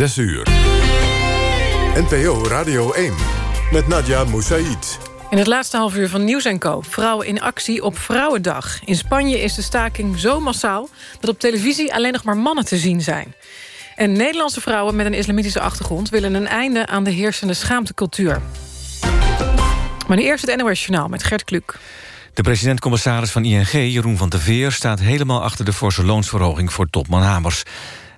6 uur. NPO Radio 1 met Nadia Moussaïd. In het laatste half uur van Nieuws en Co. Vrouwen in actie op Vrouwendag. In Spanje is de staking zo massaal... dat op televisie alleen nog maar mannen te zien zijn. En Nederlandse vrouwen met een islamitische achtergrond... willen een einde aan de heersende schaamtecultuur. Maar nu eerst het NOS Journaal met Gert Kluk. De president-commissaris van ING, Jeroen van der Veer... staat helemaal achter de forse loonsverhoging voor topman Hamers.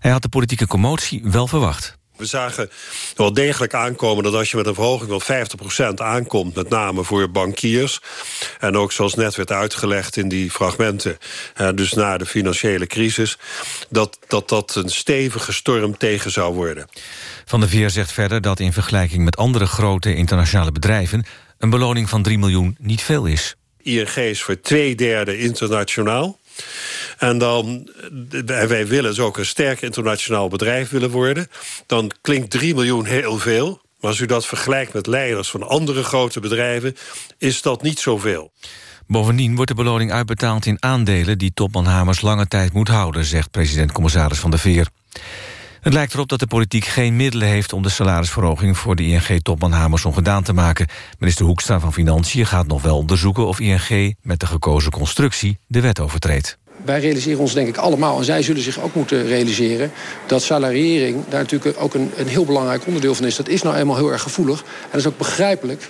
Hij had de politieke commotie wel verwacht. We zagen wel degelijk aankomen dat als je met een verhoging van 50% aankomt... met name voor bankiers, en ook zoals net werd uitgelegd in die fragmenten... dus na de financiële crisis, dat, dat dat een stevige storm tegen zou worden. Van der Veer zegt verder dat in vergelijking met andere grote internationale bedrijven... een beloning van 3 miljoen niet veel is. ING is voor twee derde internationaal. En dan, en wij willen dus ook een sterk internationaal bedrijf willen worden... dan klinkt 3 miljoen heel veel. Maar als u dat vergelijkt met leiders van andere grote bedrijven... is dat niet zoveel. Bovendien wordt de beloning uitbetaald in aandelen... die topman Hamers lange tijd moet houden... zegt president-commissaris Van der Veer. Het lijkt erop dat de politiek geen middelen heeft... om de salarisverhoging voor de ING-topman Hamers ongedaan te maken. Minister Hoekstra van Financiën gaat nog wel onderzoeken... of ING met de gekozen constructie de wet overtreedt wij realiseren ons denk ik allemaal, en zij zullen zich ook moeten realiseren... dat salariering daar natuurlijk ook een, een heel belangrijk onderdeel van is. Dat is nou eenmaal heel erg gevoelig. En dat is ook begrijpelijk.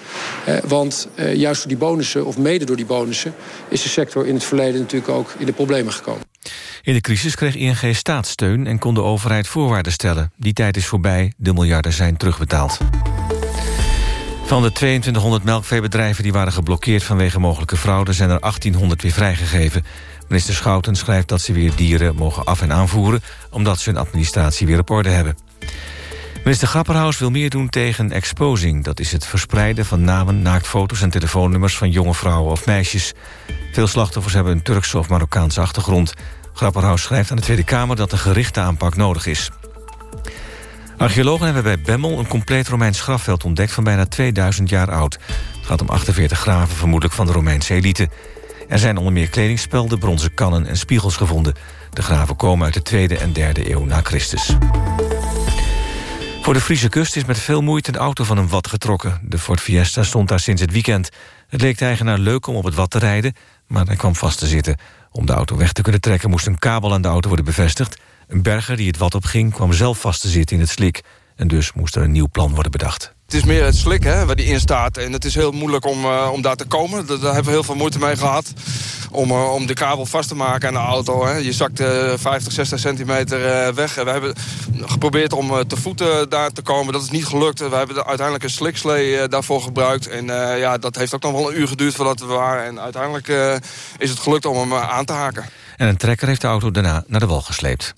Want eh, juist door die bonussen, of mede door die bonussen... is de sector in het verleden natuurlijk ook in de problemen gekomen. In de crisis kreeg ING staatssteun en kon de overheid voorwaarden stellen. Die tijd is voorbij, de miljarden zijn terugbetaald. Van de 2200 melkveebedrijven die waren geblokkeerd vanwege mogelijke fraude... zijn er 1800 weer vrijgegeven. Minister Schouten schrijft dat ze weer dieren mogen af- en aanvoeren... omdat ze hun administratie weer op orde hebben. Minister Grapperhaus wil meer doen tegen exposing. Dat is het verspreiden van namen, naaktfoto's en telefoonnummers... van jonge vrouwen of meisjes. Veel slachtoffers hebben een Turkse of Marokkaanse achtergrond. Grapperhaus schrijft aan de Tweede Kamer dat een gerichte aanpak nodig is. Archeologen hebben bij Bemmel een compleet Romeins grafveld ontdekt... van bijna 2000 jaar oud. Het gaat om 48 graven, vermoedelijk van de Romeinse elite. Er zijn onder meer kledingspelden, bronzen kannen en spiegels gevonden. De graven komen uit de tweede en derde eeuw na Christus. Voor de Friese kust is met veel moeite een auto van een wat getrokken. De Ford Fiesta stond daar sinds het weekend. Het leek de eigenaar leuk om op het wat te rijden, maar hij kwam vast te zitten. Om de auto weg te kunnen trekken moest een kabel aan de auto worden bevestigd. Een berger die het wat opging kwam zelf vast te zitten in het slik. En dus moest er een nieuw plan worden bedacht. Het is meer het slik hè, waar die in staat. En het is heel moeilijk om, uh, om daar te komen. Daar, hebben we heel veel moeite mee gehad. Om, uh, om de kabel vast te maken aan de auto. Hè. Je zakt uh, 50, 60 centimeter weg. We hebben geprobeerd om te voeten daar te komen. Dat is niet gelukt. We hebben uiteindelijk een slikslee daarvoor gebruikt. En ja, dat heeft ook nog wel een uur geduurd voordat we waren. En uiteindelijk is het gelukt om hem aan te haken. En een trekker heeft de auto daarna naar de wal gesleept.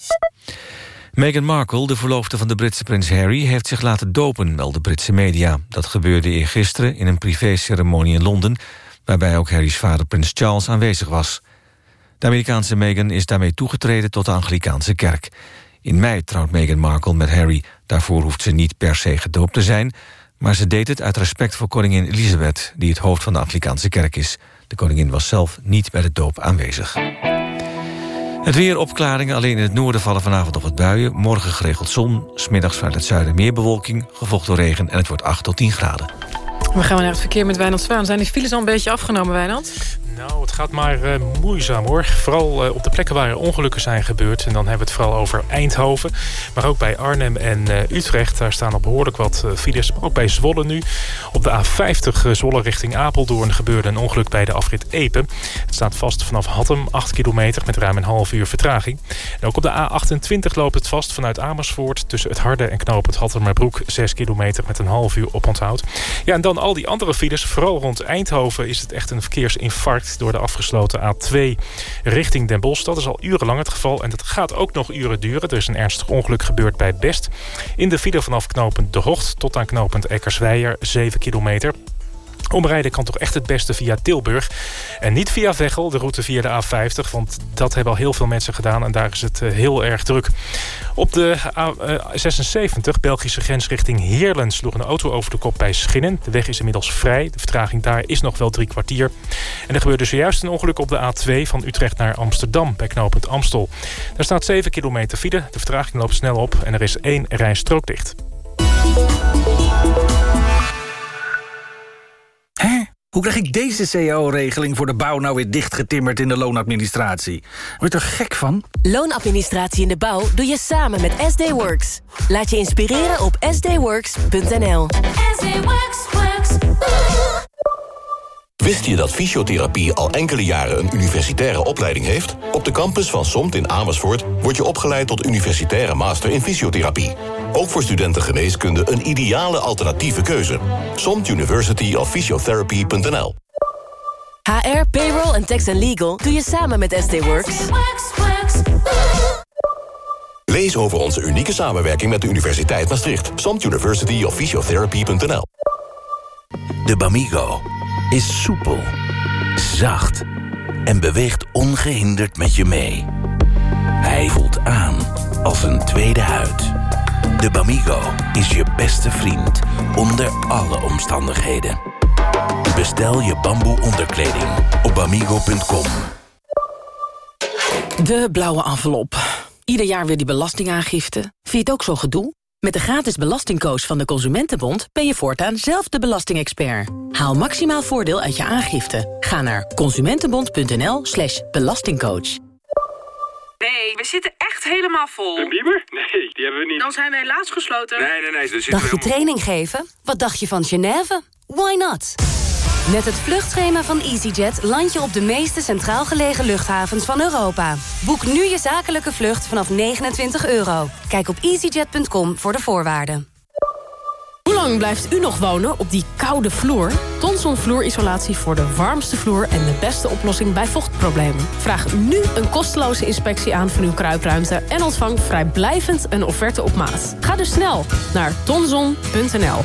Meghan Markle, de verloofde van de Britse prins Harry... heeft zich laten dopen, melden Britse media. Dat gebeurde eergisteren in een privéceremonie in Londen... waarbij ook Harry's vader prins Charles aanwezig was. De Amerikaanse Meghan is daarmee toegetreden tot de Anglikaanse kerk. In mei trouwt Meghan Markle met Harry. Daarvoor hoeft ze niet per se gedoopt te zijn... maar ze deed het uit respect voor koningin Elizabeth... die het hoofd van de Anglikaanse kerk is. De koningin was zelf niet bij de doop aanwezig. Het weer opklaringen, alleen in het noorden vallen vanavond nog wat buien. Morgen geregeld zon, smiddags vanuit het zuiden meer bewolking... gevolgd door regen en het wordt 8 tot 10 graden. We gaan naar het verkeer met Wijnand Zwaan. Zijn die files al een beetje afgenomen, Wijnand? Nou, het gaat maar uh, moeizaam hoor. Vooral uh, op de plekken waar er ongelukken zijn gebeurd. En dan hebben we het vooral over Eindhoven. Maar ook bij Arnhem en uh, Utrecht. Daar staan al behoorlijk wat files. Ook bij Zwolle nu. Op de A50 Zwolle richting Apeldoorn gebeurde een ongeluk bij de afrit Epen. Het staat vast vanaf Hattem, 8 kilometer met ruim een half uur vertraging. En ook op de A28 loopt het vast vanuit Amersfoort... tussen het Harde en Knoop het Hattemerbroek, 6 kilometer met een half uur oponthoud. Ja, en dan al die andere files. Vooral rond Eindhoven is het echt een verkeersinfarct door de afgesloten A2 richting Den Bosch. Dat is al urenlang het geval en dat gaat ook nog uren duren. Er is een ernstig ongeluk gebeurd bij Best. In de file vanaf knooppunt De Hocht tot aan knooppunt Eckersweijer, 7 kilometer. Omrijden kan toch echt het beste via Tilburg. En niet via Veghel, de route via de A50. Want dat hebben al heel veel mensen gedaan. En daar is het heel erg druk. Op de A76, Belgische grens richting Heerlen... sloeg een auto over de kop bij Schinnen. De weg is inmiddels vrij. De vertraging daar is nog wel drie kwartier. En er gebeurde zojuist een ongeluk op de A2 van Utrecht naar Amsterdam... bij knooppunt Amstel. Daar staat 7 kilometer file. De vertraging loopt snel op en er is één rijstrook dicht. Hoe krijg ik deze cao-regeling voor de bouw nou weer dichtgetimmerd in de loonadministratie? Word er gek van? Loonadministratie in de bouw doe je samen met SD Works. Laat je inspireren op sdworks.nl. Wist je dat fysiotherapie al enkele jaren een universitaire opleiding heeft? Op de campus van SOMT in Amersfoort wordt je opgeleid tot universitaire master in fysiotherapie. Ook voor studenten geneeskunde een ideale alternatieve keuze. SOMT University of Physiotherapy.nl HR, payroll en tax and legal doe je samen met SD Works. Lees over onze unieke samenwerking met de Universiteit Maastricht. SOMT University of Physiotherapy.nl De Bamigo is soepel, zacht en beweegt ongehinderd met je mee. Hij voelt aan als een tweede huid. De Bamigo is je beste vriend onder alle omstandigheden. Bestel je bamboe onderkleding op bamigo.com. De blauwe envelop. Ieder jaar weer die belastingaangifte. Vind je het ook zo gedoe? Met de gratis belastingcoach van de Consumentenbond... ben je voortaan zelf de belastingexpert. Haal maximaal voordeel uit je aangifte. Ga naar consumentenbond.nl slash belastingcoach. Nee, we zitten echt helemaal vol. Een bieber? Nee, die hebben we niet. Dan zijn we helaas gesloten. Nee, nee, nee. Dus Dacht je training geven? Wat dacht je van Genève? Why not? Met het vluchtschema van EasyJet land je op de meeste centraal gelegen luchthavens van Europa. Boek nu je zakelijke vlucht vanaf 29 euro. Kijk op easyjet.com voor de voorwaarden. Hoe lang blijft u nog wonen op die koude vloer? Tonson vloerisolatie voor de warmste vloer en de beste oplossing bij vochtproblemen. Vraag nu een kosteloze inspectie aan van uw kruipruimte... en ontvang vrijblijvend een offerte op maat. Ga dus snel naar tonson.nl.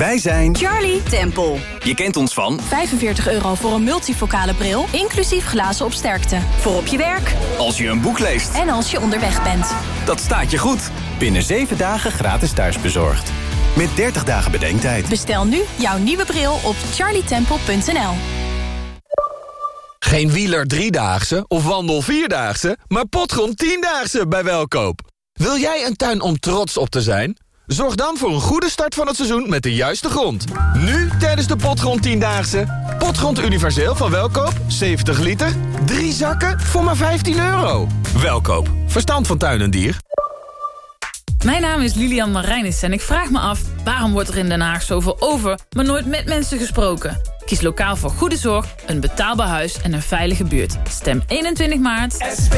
Wij zijn Charlie Temple. Je kent ons van 45 euro voor een multifocale bril, inclusief glazen op sterkte. Voor op je werk. Als je een boek leest. En als je onderweg bent. Dat staat je goed. Binnen 7 dagen gratis thuisbezorgd. Met 30 dagen bedenktijd. Bestel nu jouw nieuwe bril op charlietemple.nl. Geen wieler driedaagse of wandel vierdaagse, maar potgrond tiendaagse bij Welkoop. Wil jij een tuin om trots op te zijn? Zorg dan voor een goede start van het seizoen met de juiste grond. Nu tijdens de Potgrond 10-daagse. Potgrond universeel van Welkoop, 70 liter. Drie zakken voor maar 15 euro. Welkoop, verstand van tuin en dier. Mijn naam is Lilian Marijnis en ik vraag me af... waarom wordt er in Den Haag zoveel over, maar nooit met mensen gesproken? Kies lokaal voor goede zorg, een betaalbaar huis en een veilige buurt. Stem 21 maart. SP.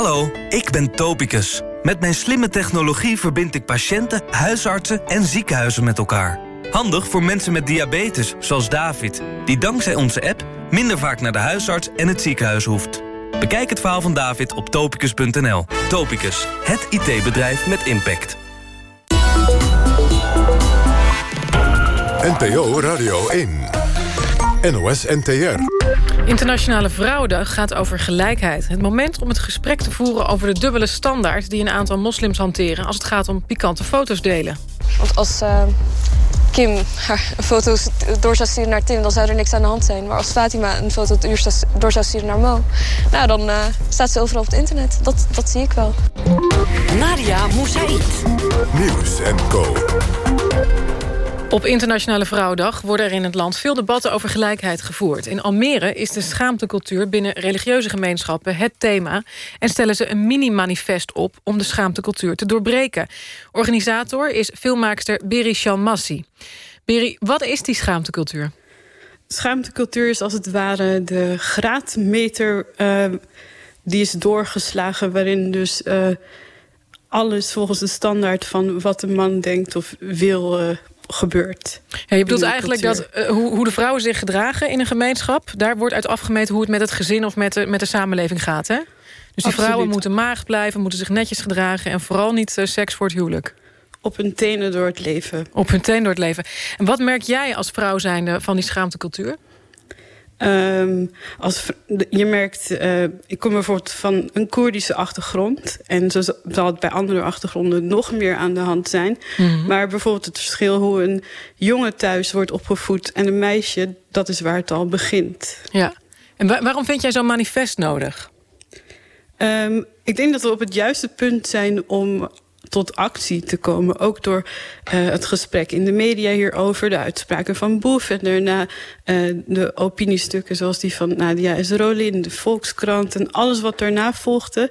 Hallo, ik ben Topicus. Met mijn slimme technologie verbind ik patiënten, huisartsen en ziekenhuizen met elkaar. Handig voor mensen met diabetes, zoals David... die dankzij onze app minder vaak naar de huisarts en het ziekenhuis hoeft. Bekijk het verhaal van David op topicus.nl. Topicus, het IT-bedrijf met impact. NPO Radio 1. NOS NTR. Internationale Vrouwendag gaat over gelijkheid. Het moment om het gesprek te voeren over de dubbele standaard... die een aantal moslims hanteren als het gaat om pikante foto's delen. Want als uh, Kim haar foto's door zou sturen naar Tim... dan zou er niks aan de hand zijn. Maar als Fatima een foto door zou sturen naar Mo... nou, dan uh, staat ze overal op het internet. Dat, dat zie ik wel. Nadia Moussaïd. Nieuws en Co. Op Internationale Vrouwendag worden er in het land veel debatten over gelijkheid gevoerd. In Almere is de schaamtecultuur binnen religieuze gemeenschappen het thema... en stellen ze een mini-manifest op om de schaamtecultuur te doorbreken. Organisator is filmmaakster Beri Shalmassi. Beri, wat is die schaamtecultuur? Schaamtecultuur is als het ware de graadmeter uh, die is doorgeslagen... waarin dus uh, alles volgens de standaard van wat een man denkt of wil eh, gebeurt. Ja, je bedoelt eigenlijk dat eh, hoe, hoe de vrouwen zich gedragen in een gemeenschap... daar wordt uit afgemeten hoe het met het gezin of met de, met de samenleving gaat, hè? Dus die Absoluut. vrouwen moeten maag blijven, moeten zich netjes gedragen... en vooral niet eh, seks voor het huwelijk. Op hun tenen door het leven. Op hun teen door het leven. En wat merk jij als vrouw zijnde van die schaamtecultuur? Ehm, als, je merkt, eh, ik kom bijvoorbeeld van een Koerdische achtergrond. En zo zal het bij andere achtergronden nog meer aan de hand zijn. Mhm. Maar bijvoorbeeld het verschil hoe een jongen thuis wordt opgevoed en een meisje, dat is waar het al begint. Ja. En wa- waarom vind jij zo'n manifest nodig? Ehm, ik denk dat we op het juiste punt zijn om tot actie te komen. Ook door eh, het gesprek in de media hierover, de uitspraken van Boef... en daarna eh, de opiniestukken zoals die van Nadia Esrolin, de Volkskrant... en alles wat daarna volgde.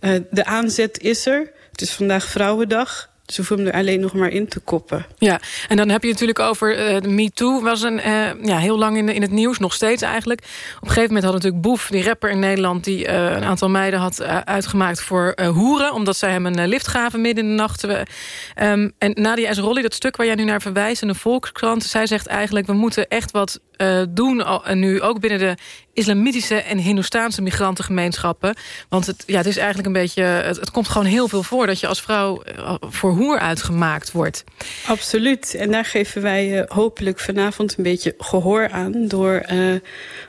Eh, de aanzet is er. Het is vandaag Vrouwendag. We hoeven er alleen nog maar in te koppen. Ja, en dan heb je natuurlijk over eh, de MeToo. Was een, eh, ja, heel lang in, in het nieuws, nog steeds eigenlijk. Op een gegeven moment had natuurlijk Boef, die rapper in Nederland... die eh, een aantal meiden had uitgemaakt voor hoeren... omdat zij hem een lift gaven midden in de nacht. Ehm, en Nadia Esrolli, dat stuk waar jij nu naar verwijst... in de Volkskrant, zij zegt eigenlijk... we moeten echt wat eh, doen nu, ook binnen de islamitische en hindoestaanse migrantengemeenschappen. Want het, ja, het is eigenlijk een beetje... Het, komt gewoon heel veel voor dat je als vrouw eh, voor hoer uitgemaakt wordt. Absoluut. En daar geven wij eh, hopelijk vanavond een beetje gehoor aan... door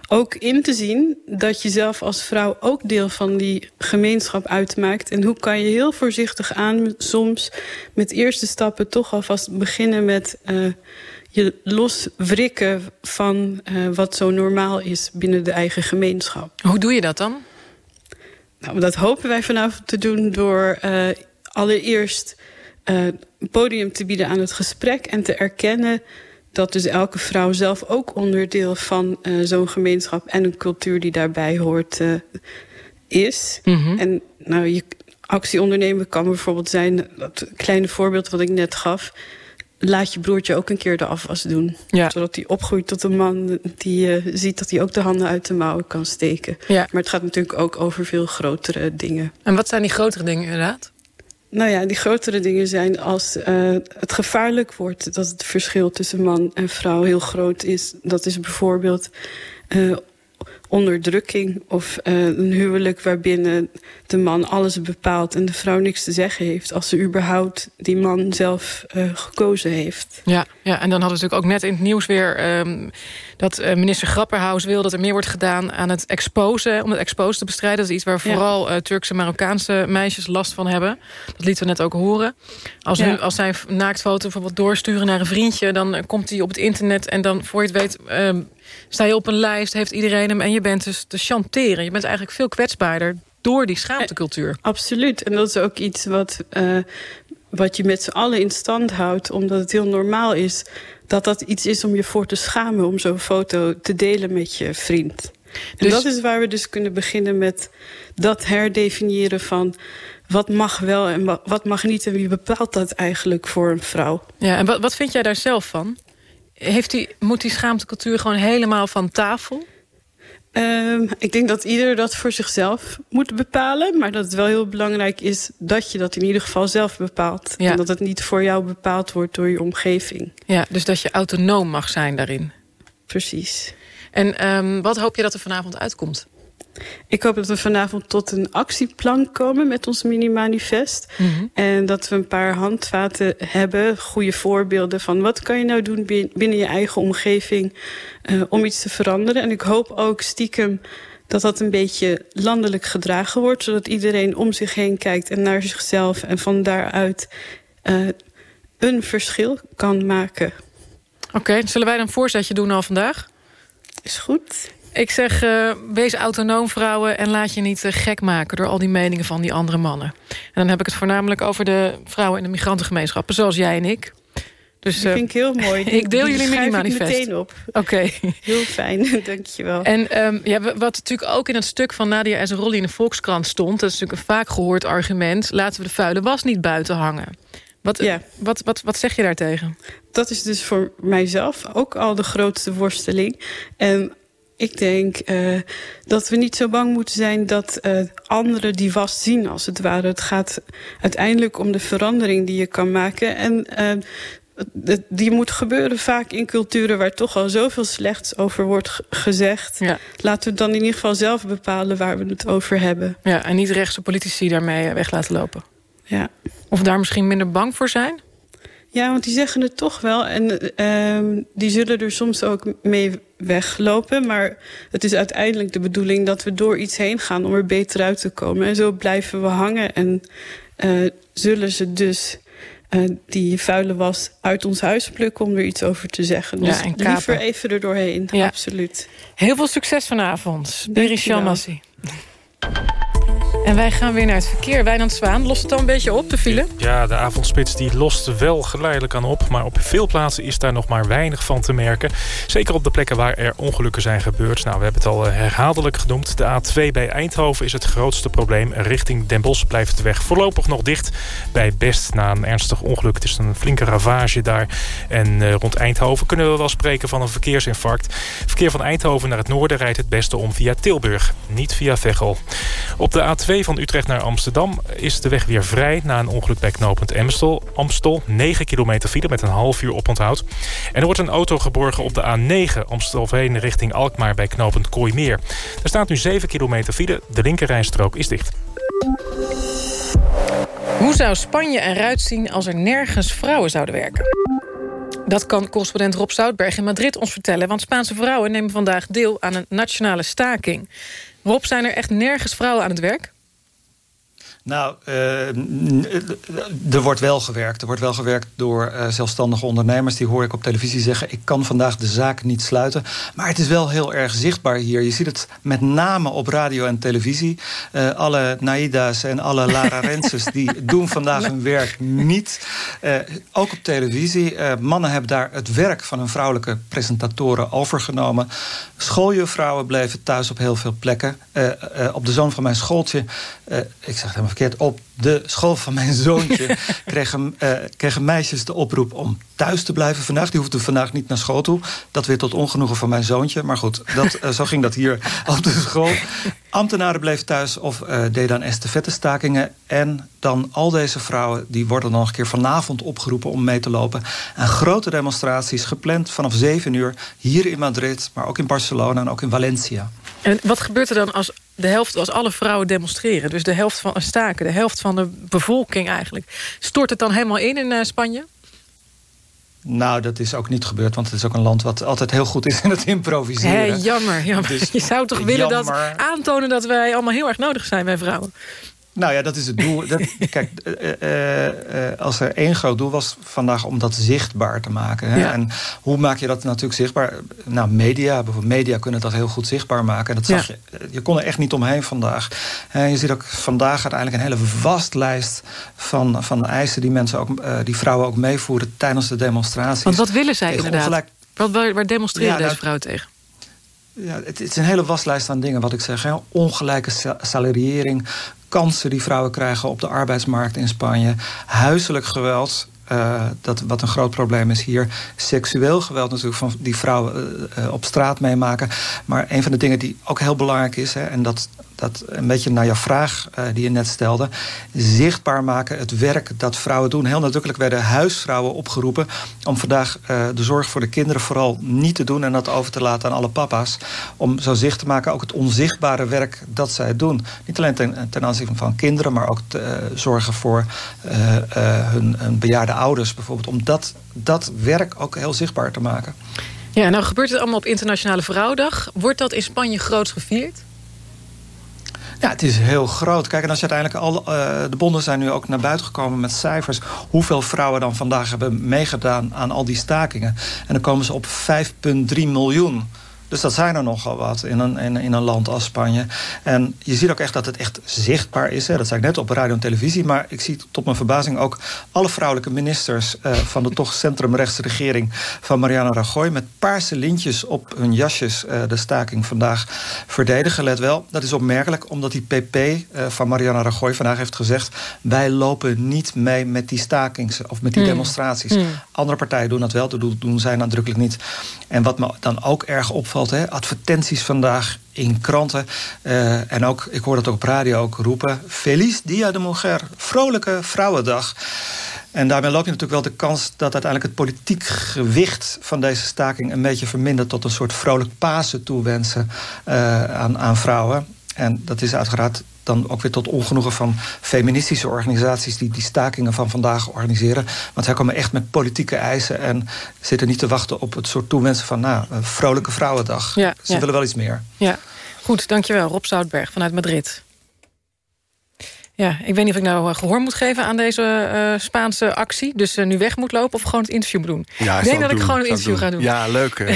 ook in te zien dat je zelf als vrouw ook deel van die gemeenschap uitmaakt. En hoe kan je heel voorzichtig aan soms met eerste stappen... toch alvast beginnen met je loswrikken van eh, wat zo normaal is binnen de eigen gemeenschap. Hoe doe je dat dan? Nou, dat hopen wij vanavond te doen door eh, allereerst eh, een podium te bieden aan het gesprek en te erkennen dat dus elke vrouw zelf ook onderdeel van zo'n gemeenschap en een cultuur die daarbij hoort is. En nou, je actie ondernemen kan bijvoorbeeld zijn, dat kleine voorbeeld wat ik net gaf. Laat je broertje ook een keer de afwas doen. Ja. Zodat hij opgroeit tot een man die eh, ziet dat hij ook de handen uit de mouwen kan steken. Ja. Maar het gaat natuurlijk ook over veel grotere dingen. En wat zijn die grotere dingen inderdaad? Nou ja, die grotere dingen zijn als eh, het gevaarlijk wordt... dat het verschil tussen man en vrouw heel groot is. Dat is bijvoorbeeld eh, onderdrukking of eh, een huwelijk... waarbinnen de man alles bepaalt en de vrouw niks te zeggen heeft... als ze überhaupt die man zelf eh, gekozen heeft. Ja, ja, en dan hadden we natuurlijk ook net in het nieuws weer... ehm, dat eh, minister Grapperhaus wil dat er meer wordt gedaan aan het exposen... om het exposen te bestrijden. Dat is iets waar vooral Turkse en Marokkaanse meisjes last van hebben. Dat lieten we net ook horen. Als, Ja. hun, als zij een naaktfoto bijvoorbeeld doorsturen naar een vriendje... dan komt die op het internet en dan, voor je het weet... sta je op een lijst, heeft iedereen hem... en je bent dus te chanteren. Je bent eigenlijk veel kwetsbaarder door die schaamtecultuur. Absoluut. En dat is ook iets wat, eh, wat je met z'n allen in stand houdt... omdat het heel normaal is dat dat iets is om je voor te schamen... om zo'n foto te delen met je vriend. En Dus- dat is waar we dus kunnen beginnen met dat herdefiniëren van... wat mag wel en wa- wat mag niet en wie bepaalt dat eigenlijk voor een vrouw? Ja, en wat, wat vind jij daar zelf van? Heeft die, moet die schaamtecultuur gewoon helemaal van tafel? Ehm, ik denk dat ieder dat voor zichzelf moet bepalen. Maar dat het wel heel belangrijk is dat je dat in ieder geval zelf bepaalt. Ja. En dat het niet voor jou bepaald wordt door je omgeving. Ja, dus dat je autonoom mag zijn daarin. Precies. En ehm, wat hoop je dat er vanavond uitkomt? Ik hoop dat we vanavond tot een actieplan komen met ons mini-manifest. En dat we een paar handvaten hebben, goede voorbeelden van wat kan je nou doen bin- binnen je eigen omgeving eh, om iets te veranderen. En ik hoop ook stiekem dat dat een beetje landelijk gedragen wordt, zodat iedereen om zich heen kijkt en naar zichzelf en van daaruit eh, een verschil kan maken. Oké, zullen wij dan een voorzetje doen al vandaag? Is goed. Ik zeg, eh, wees autonoom vrouwen en laat je niet eh, gek maken... door al die meningen van die andere mannen. En dan heb ik het voornamelijk over de vrouwen in de migrantengemeenschappen... zoals jij en ik. Dus, Die eh, vind ik heel mooi. Die- ik deel die jullie mini-manifest. meteen op. Oké. Heel fijn, dankjewel. En ehm, ja, wat natuurlijk ook in het stuk van Nadia Esrolli in de Volkskrant stond... dat is natuurlijk een vaak gehoord argument... laten we de vuile was niet buiten hangen. Wat, wat, wat, wat zeg je daartegen? Dat is dus voor mijzelf ook al de grootste worsteling. En Ik denk uh, dat we niet zo bang moeten zijn dat uh, anderen die was zien, als het ware. Het gaat uiteindelijk om de verandering die je kan maken. En uh, die moet gebeuren vaak in culturen waar toch al zoveel slechts over wordt gezegd. Ja. Laten we dan in ieder geval zelf bepalen waar we het over hebben. Ja, en niet rechtse politici daarmee weg laten lopen. Ja. Of daar misschien minder bang voor zijn? Ja, want die zeggen het toch wel. En uh, die zullen er soms ook mee weglopen. Maar het is uiteindelijk de bedoeling dat we door iets heen gaan... om er beter uit te komen. En zo blijven we hangen. En uh, zullen ze dus uh, die vuile was uit ons huis plukken... om er iets over te zeggen. Dus ja, liever even er doorheen, ja. absoluut. Heel veel succes vanavond. Beris Shalmassi. En wij gaan weer naar het verkeer. Wijnand Zwaan, lost het dan een beetje op, de file? Ja, de avondspits die lost wel geleidelijk aan op. Maar op veel plaatsen is daar nog maar weinig van te merken. Zeker op de plekken waar er ongelukken zijn gebeurd. Nou, we hebben het al eh, herhaaldelijk genoemd. De A2 bij Eindhoven is het grootste probleem. Richting Den Bosch blijft de weg voorlopig nog dicht. Bij Best na een ernstig ongeluk. Het is een flinke ravage daar. En uh, rond Eindhoven kunnen we wel spreken van een verkeersinfarct. Verkeer van Eindhoven naar het noorden rijdt het beste om via Tilburg. Niet via Veghel. Op de A2 van Utrecht naar Amsterdam is de weg weer vrij... na een ongeluk bij knooppunt Amstel. Amstel, 9 kilometer file met een half uur oponthoud. En er wordt een auto geborgen op de A9 Amstelveen richting Alkmaar... bij knooppunt Kooimeer. Er staat nu 7 kilometer file. De linkerrijstrook is dicht. Hoe zou Spanje eruit zien als er nergens vrouwen zouden werken? Dat kan correspondent Rob Zoutberg in Madrid ons vertellen... want Spaanse vrouwen nemen vandaag deel aan een nationale staking. Rob, zijn er echt nergens vrouwen aan het werk? Nou, uh, er wordt wel gewerkt. Er wordt wel gewerkt door uh, zelfstandige ondernemers. Die hoor ik op televisie zeggen... ik kan vandaag de zaak niet sluiten. Maar het is wel heel erg zichtbaar hier. Je ziet het met name op radio en televisie. Uh, alle Naida's en alle Lara Renses... die doen vandaag hun werk niet. ook op televisie. mannen hebben daar het werk van hun vrouwelijke presentatoren overgenomen. Schooljuffrouwen bleven thuis op heel veel plekken. op de zoon van mijn schooltje... ik zeg helemaal verkeerd, op de school van mijn zoontje kregen, uh, kregen meisjes de oproep om thuis te blijven vandaag. Die hoefden vandaag niet naar school toe. Dat weer tot ongenoegen van mijn zoontje. Maar goed, dat, uh, zo ging dat hier op de school. Ambtenaren bleven thuis of uh, deden aan estafettestakingen. En dan al deze vrouwen die worden dan nog een keer vanavond opgeroepen om mee te lopen. En grote demonstraties gepland vanaf 7 uur hier in Madrid, maar ook in Barcelona en ook in Valencia. En wat gebeurt er dan als de helft, als alle vrouwen demonstreren? Dus de helft van staken, de helft van de bevolking eigenlijk. Stort het dan helemaal in in uh, Spanje? Nou, dat is ook niet gebeurd, want het is ook een land wat altijd heel goed is in het improviseren. Hey, jammer, jammer. Dus, je zou toch willen dat aantonen dat wij allemaal heel erg nodig zijn bij vrouwen? Nou ja, dat is het doel. Dat, kijk, uh, uh, als er één groot doel was vandaag om dat zichtbaar te maken. Hè? Ja. En hoe maak je dat natuurlijk zichtbaar? Nou, media, bijvoorbeeld media kunnen dat heel goed zichtbaar maken. En dat zag ja. je, je kon er echt niet omheen vandaag. En je ziet ook vandaag uiteindelijk een hele vastlijst van, van eisen die mensen ook, uh, die vrouwen ook meevoeren tijdens de demonstraties. Want wat willen zij inderdaad? Ongelijk... Wat, waar, demonstreren ja, deze nou, vrouwen tegen? Ja, het, het, is een hele waslijst aan dingen wat ik zeg. Hè. Ongelijke salariering, kansen die vrouwen krijgen op de arbeidsmarkt in Spanje, huiselijk geweld. Uh, dat, wat een groot probleem is hier. Seksueel geweld natuurlijk van die vrouwen uh, uh, op straat meemaken. Maar een van de dingen die ook heel belangrijk is... Hè, en dat dat een beetje naar jouw vraag uh, die je net stelde. Zichtbaar maken het werk dat vrouwen doen. Heel nadrukkelijk werden huisvrouwen opgeroepen om vandaag uh, de zorg voor de kinderen vooral niet te doen en dat over te laten aan alle papa's. Om zo zicht te maken ook het onzichtbare werk dat zij doen. Niet alleen ten, aanzien van kinderen, maar ook te, uh, zorgen voor hun, hun bejaarde ouders bijvoorbeeld. Om dat, dat werk ook heel zichtbaar te maken. Ja, nou gebeurt het allemaal op Internationale Vrouwendag. Wordt dat in Spanje groots gevierd? Ja, het is heel groot. Kijk, en als je uiteindelijk al... Uh, de bonden zijn nu ook naar buiten gekomen met cijfers... hoeveel vrouwen dan vandaag hebben meegedaan aan al die stakingen. En dan komen ze op 5,3 miljoen. Dus dat zijn er nogal wat in een, in, in, een land als Spanje. En je ziet ook echt dat het echt zichtbaar is. Hè. Dat zei ik net op radio en televisie. Maar ik zie tot mijn verbazing ook alle vrouwelijke ministers... Uh, van de toch centrumrechtse regering van Mariana Rajoy... met paarse lintjes op hun jasjes uh, de staking vandaag verdedigen. Let wel, dat is opmerkelijk omdat die PP uh, van Mariana Rajoy vandaag heeft gezegd... wij lopen niet mee met die stakings of met die Hmm. demonstraties. Hmm. Andere partijen doen dat wel, dat doen- doen zij nadrukkelijk niet. En wat me dan ook erg opvalt, hè, advertenties vandaag in kranten. eh, en ook, ik hoor dat ook op radio ook roepen... Feliz Dia de Mujer, vrolijke Vrouwendag. En daarmee loop je natuurlijk wel de kans dat uiteindelijk het politiek gewicht van deze staking een beetje vermindert tot een soort vrolijk Pasen toewensen eh, aan, aan vrouwen. En dat is uiteraard dan ook weer tot ongenoegen van feministische organisaties die die stakingen van vandaag organiseren. Want zij komen echt met politieke eisen en zitten niet te wachten op het soort toewensen van nou, een vrolijke Vrouwendag. Ja, Ze ja. willen wel iets meer. Ja, goed, dankjewel. Rob Zoutberg vanuit Madrid. Ja, ik weet niet of ik nou eh, gehoor moet geven aan deze eh, Spaanse actie. Dus eh, nu weg moet lopen of gewoon het interview moet doen. Ja, ik denk dat ik gewoon een interview ga doen. Ja, leuk.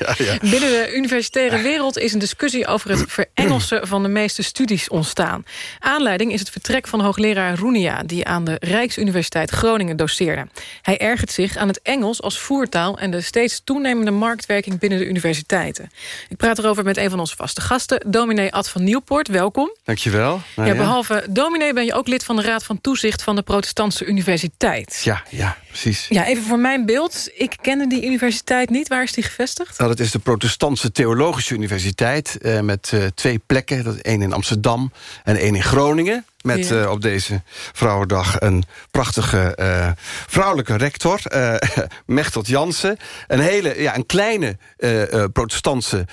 ja, ja. Binnen de universitaire wereld is een discussie over het verengelsen van de meeste studies ontstaan. Aanleiding is het vertrek van hoogleraar Roenia, die aan de Rijksuniversiteit Groningen doseerde. Hij ergert zich aan het Engels als voertaal en de steeds toenemende marktwerking binnen de universiteiten. Ik praat erover met een van onze vaste gasten, dominee Ad van Nieuwpoort. Welkom. Dankjewel. Nou, ja, behalve dominee ben je ook lid van de Raad van Toezicht van de Protestantse Universiteit. Ja, ja, precies. Ja, even voor mijn beeld. Ik kende die universiteit niet. Waar is die gevestigd? Nou, dat is de Protestantse Theologische Universiteit... eh, met eh, twee plekken, dat één in Amsterdam en één in Groningen... met Ja. eh, op deze Vrouwendag een prachtige eh, vrouwelijke rector... eh Mechtelt Jansen. Een, hele, ja, een kleine protestantse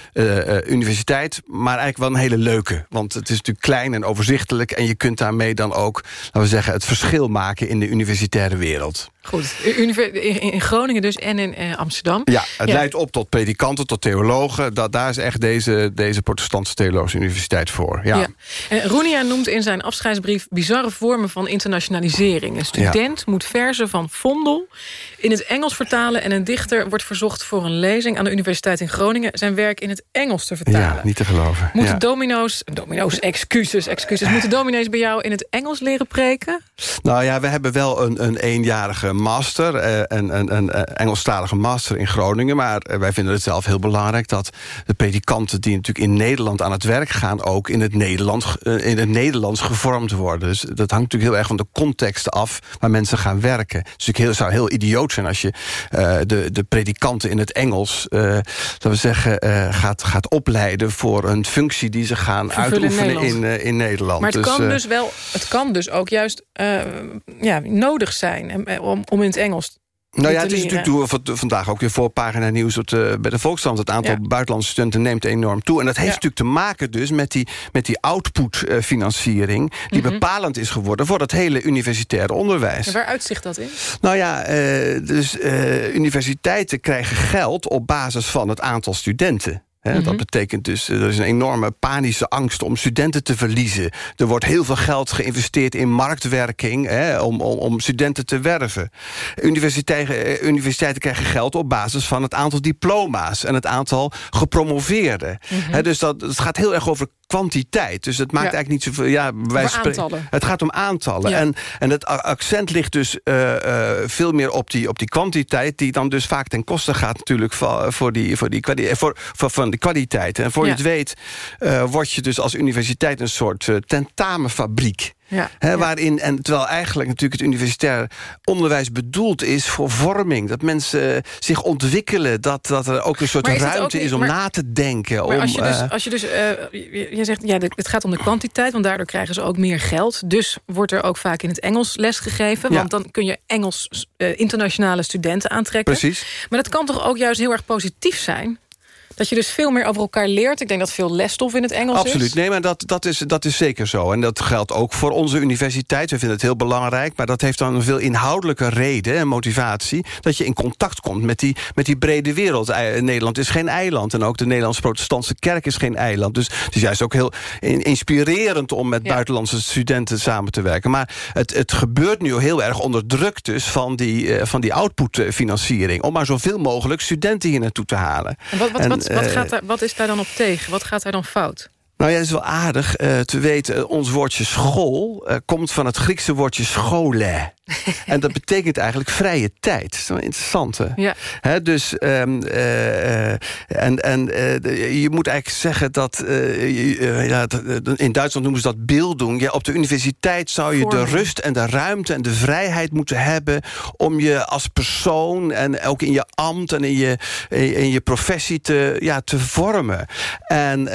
universiteit... maar eigenlijk wel een hele leuke. Want het is natuurlijk klein en overzichtelijk... en je kunt daarmee dan ook, laten we zeggen... het verschil maken in de universitaire wereld. Goed, in in Groningen dus en in eh, Amsterdam. Ja, het leidt op tot predikanten, tot theologen. Dat, daar is echt deze, deze protestantse theologische universiteit voor. Ja. En Roenia noemt in zijn afscheidsbrief bizarre vormen van internationalisering. Een student moet verzen van Vondel in het Engels vertalen... en een dichter wordt verzocht voor een lezing aan de Universiteit in Groningen... zijn werk in het Engels te vertalen. ja, niet te geloven. Moeten domino's, domino's, excuses, excuses... moeten dominees bij jou in het Engels leren preken? Nou ja, we hebben wel een, een eenjarige master, eh, een, een, een eh, Engelstalige master in Groningen. Maar eh, wij vinden het zelf heel belangrijk dat de predikanten die natuurlijk in Nederland aan het werk gaan, ook in het Nederlands, eh, in het Nederlands gevormd worden. Dus dat hangt natuurlijk heel erg van de context af waar mensen gaan werken. Het is natuurlijk heel, zou heel idioot zijn als je de, de predikanten in het Engels, laten we zeggen, gaat, gaat opleiden voor een functie die ze gaan Vervullen uitoefenen in, Nederland. in Nederland. Maar het Dus, kan dus wel, het kan dus ook juist ja, nodig zijn om, om in het Engels Nou ja, het is natuurlijk vandaag ook weer voor pagina nieuws op de- bij de Volkskrant. Het aantal Ja. buitenlandse studenten neemt enorm toe. En dat heeft Ja. natuurlijk te maken dus met die, met die output-financiering... die Mhm. bepalend is geworden voor het hele universitaire onderwijs. En waar uitzicht dat in? Nou ja, eh, dus eh, universiteiten krijgen geld op basis van het aantal studenten. Hè, Mhm. Dat betekent dus, eh, er is een enorme panische angst om studenten te verliezen. Er wordt heel veel geld geïnvesteerd in marktwerking om, om, om studenten te werven. Universiteiten, eh, universiteiten krijgen geld op basis van het aantal diploma's... en het aantal gepromoveerden. Mhm. Dus dat, het gaat heel erg over kwantiteit. Dus het maakt Ja. eigenlijk niet zoveel... Ja, wij aantallen. Het gaat om aantallen. Ja. En, en het accent ligt dus eh, eh, veel meer op die, op die kwantiteit... die dan dus vaak ten koste gaat natuurlijk voor die, voor die, voor, voor, van de kwaliteit. En voor Ja. je het weet eh, word je dus als universiteit... een soort tentamenfabriek. Ja. Waarin, en terwijl eigenlijk natuurlijk het universitair onderwijs bedoeld is voor vorming. Dat mensen eh, zich ontwikkelen. Dat, dat er ook een soort is ruimte niet- is om maar- na te denken. Maar om, als je dus, eh, als je, dus eh, je je zegt, ja, het gaat om de kwantiteit... want daardoor krijgen ze ook meer geld. Dus wordt er ook vaak in het Engels lesgegeven. Ja. Want dan kun je Engels internationale studenten aantrekken. Precies. Maar dat kan toch ook juist heel erg positief zijn? Dat je dus veel meer over elkaar leert. Ik denk dat veel lesstof in het Engels Absoluut, is. nee, maar dat, dat, is, dat is zeker zo. En dat geldt ook voor onze universiteit. We vinden het heel belangrijk, maar dat heeft dan een veel inhoudelijke reden en motivatie. Dat je in contact komt met die, met die brede wereld. Nederland is geen eiland en ook de Nederlandse protestantse kerk is geen eiland. Dus het is juist ook heel in- inspirerend om met Ja. buitenlandse studenten samen te werken. Maar het, het gebeurt nu heel erg onder druk dus van die, eh, van die output-financiering. Om maar zoveel mogelijk studenten hier naartoe te halen. En wat, wat, En, wat, wat, eh, gaat daar, wat is daar dan op tegen? Wat gaat daar dan fout? nou ja, het is wel aardig eh, te weten. eh, ons woordje school komt van het Griekse woordje schole. en dat betekent eigenlijk vrije tijd. Dat is wel interessant, Ja. Dus, um, uh, en, en uh, je moet eigenlijk zeggen dat... Uh, ja, in Duitsland noemen ze dat beelddoen. Ja, op de universiteit zou je de rust en de ruimte en de vrijheid moeten hebben... om je als persoon en ook in je ambt en in je, in je professie te, ja, te vormen. En,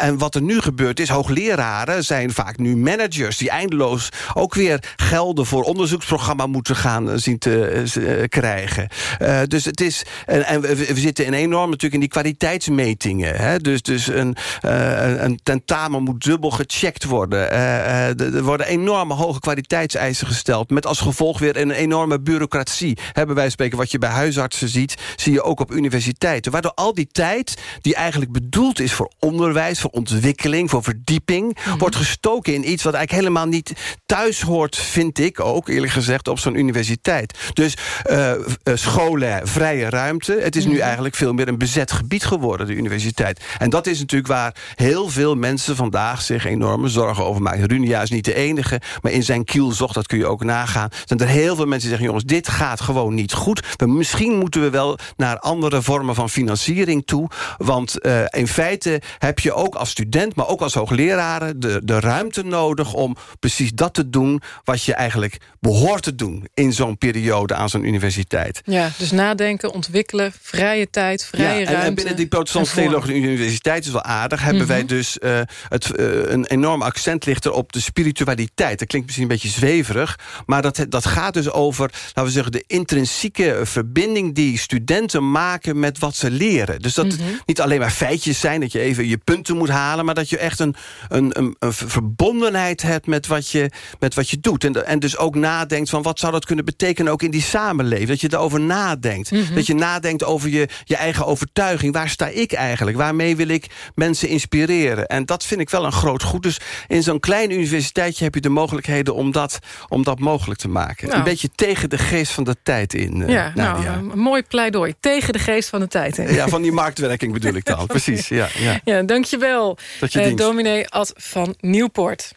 en wat er nu gebeurt is, hoogleraren zijn vaak nu managers... die eindeloos ook weer gelden voor onderzoeksprogramma moeten gaan zien te uh, krijgen. Uh, dus het is. En, en we, we, zitten in enorm natuurlijk in die kwaliteitsmetingen. Hè? Dus, dus een, een tentamen moet dubbel gecheckt worden. er worden enorme hoge kwaliteitseisen gesteld. Met als gevolg weer een enorme bureaucratie. Hebben wij spreken wat je bij huisartsen ziet, zie je ook op universiteiten. Waardoor al die tijd, die eigenlijk bedoeld is voor onderwijs, voor ontwikkeling, voor verdieping, mm -hmm. wordt gestoken in iets wat eigenlijk helemaal niet thuis hoort, vind ik ook eerlijk gezegd, op zo'n universiteit. Dus uh, scholen, vrije ruimte. Het is nu eigenlijk veel meer een bezet gebied geworden, de universiteit. En dat is natuurlijk waar heel veel mensen vandaag zich enorme zorgen over maken. Runia is niet de enige, maar in zijn kielzocht, dat kun je ook nagaan... zijn er heel veel mensen die zeggen, jongens, dit gaat gewoon niet goed. We, misschien moeten we wel naar andere vormen van financiering toe. Want uh, in feite heb je ook als student, maar ook als hoogleraren... de, de ruimte nodig om precies dat te doen wat je eigenlijk behoort te doen... in zo'n periode aan zo'n universiteit. Ja, dus nadenken, ontwikkelen, vrije tijd, vrije ja, en, ruimte. En binnen die protestantse theologische universiteit is wel aardig... hebben Mhm. wij dus uh, het, uh, een enorm accent ligt er op de spiritualiteit. Dat klinkt misschien een beetje zweverig... maar dat, dat gaat dus over, laten we zeggen... de intrinsieke verbinding die studenten maken met wat ze leren. Dus dat het niet alleen maar feitjes zijn... dat je even je punten moet halen... maar dat je echt een, een, een, een verbondenheid hebt met wat je, met wat je doet. En, en dus ook nadenkt van wat zou dat kunnen betekenen... ook in die samenleving. Dat je erover nadenkt. Mhm. Dat je nadenkt over je, je eigen overtuiging. Waar sta ik eigenlijk? Waarmee wil ik mensen inspireren? En dat vind ik wel een groot goed. Dus in zo'n klein universiteitje heb je de mogelijkheden... om dat, om dat mogelijk te maken. Nou. Een beetje tegen de geest van de tijd in. uh, Ja, nou, een mooi pleidooi. Tegen de geest van de tijd. Hè? Ja, van die marktwerking bedoel ik dan. Precies, ja. ja. Ja, dankjewel. Tot je dienst. dominee Ad van Nieuwpoort.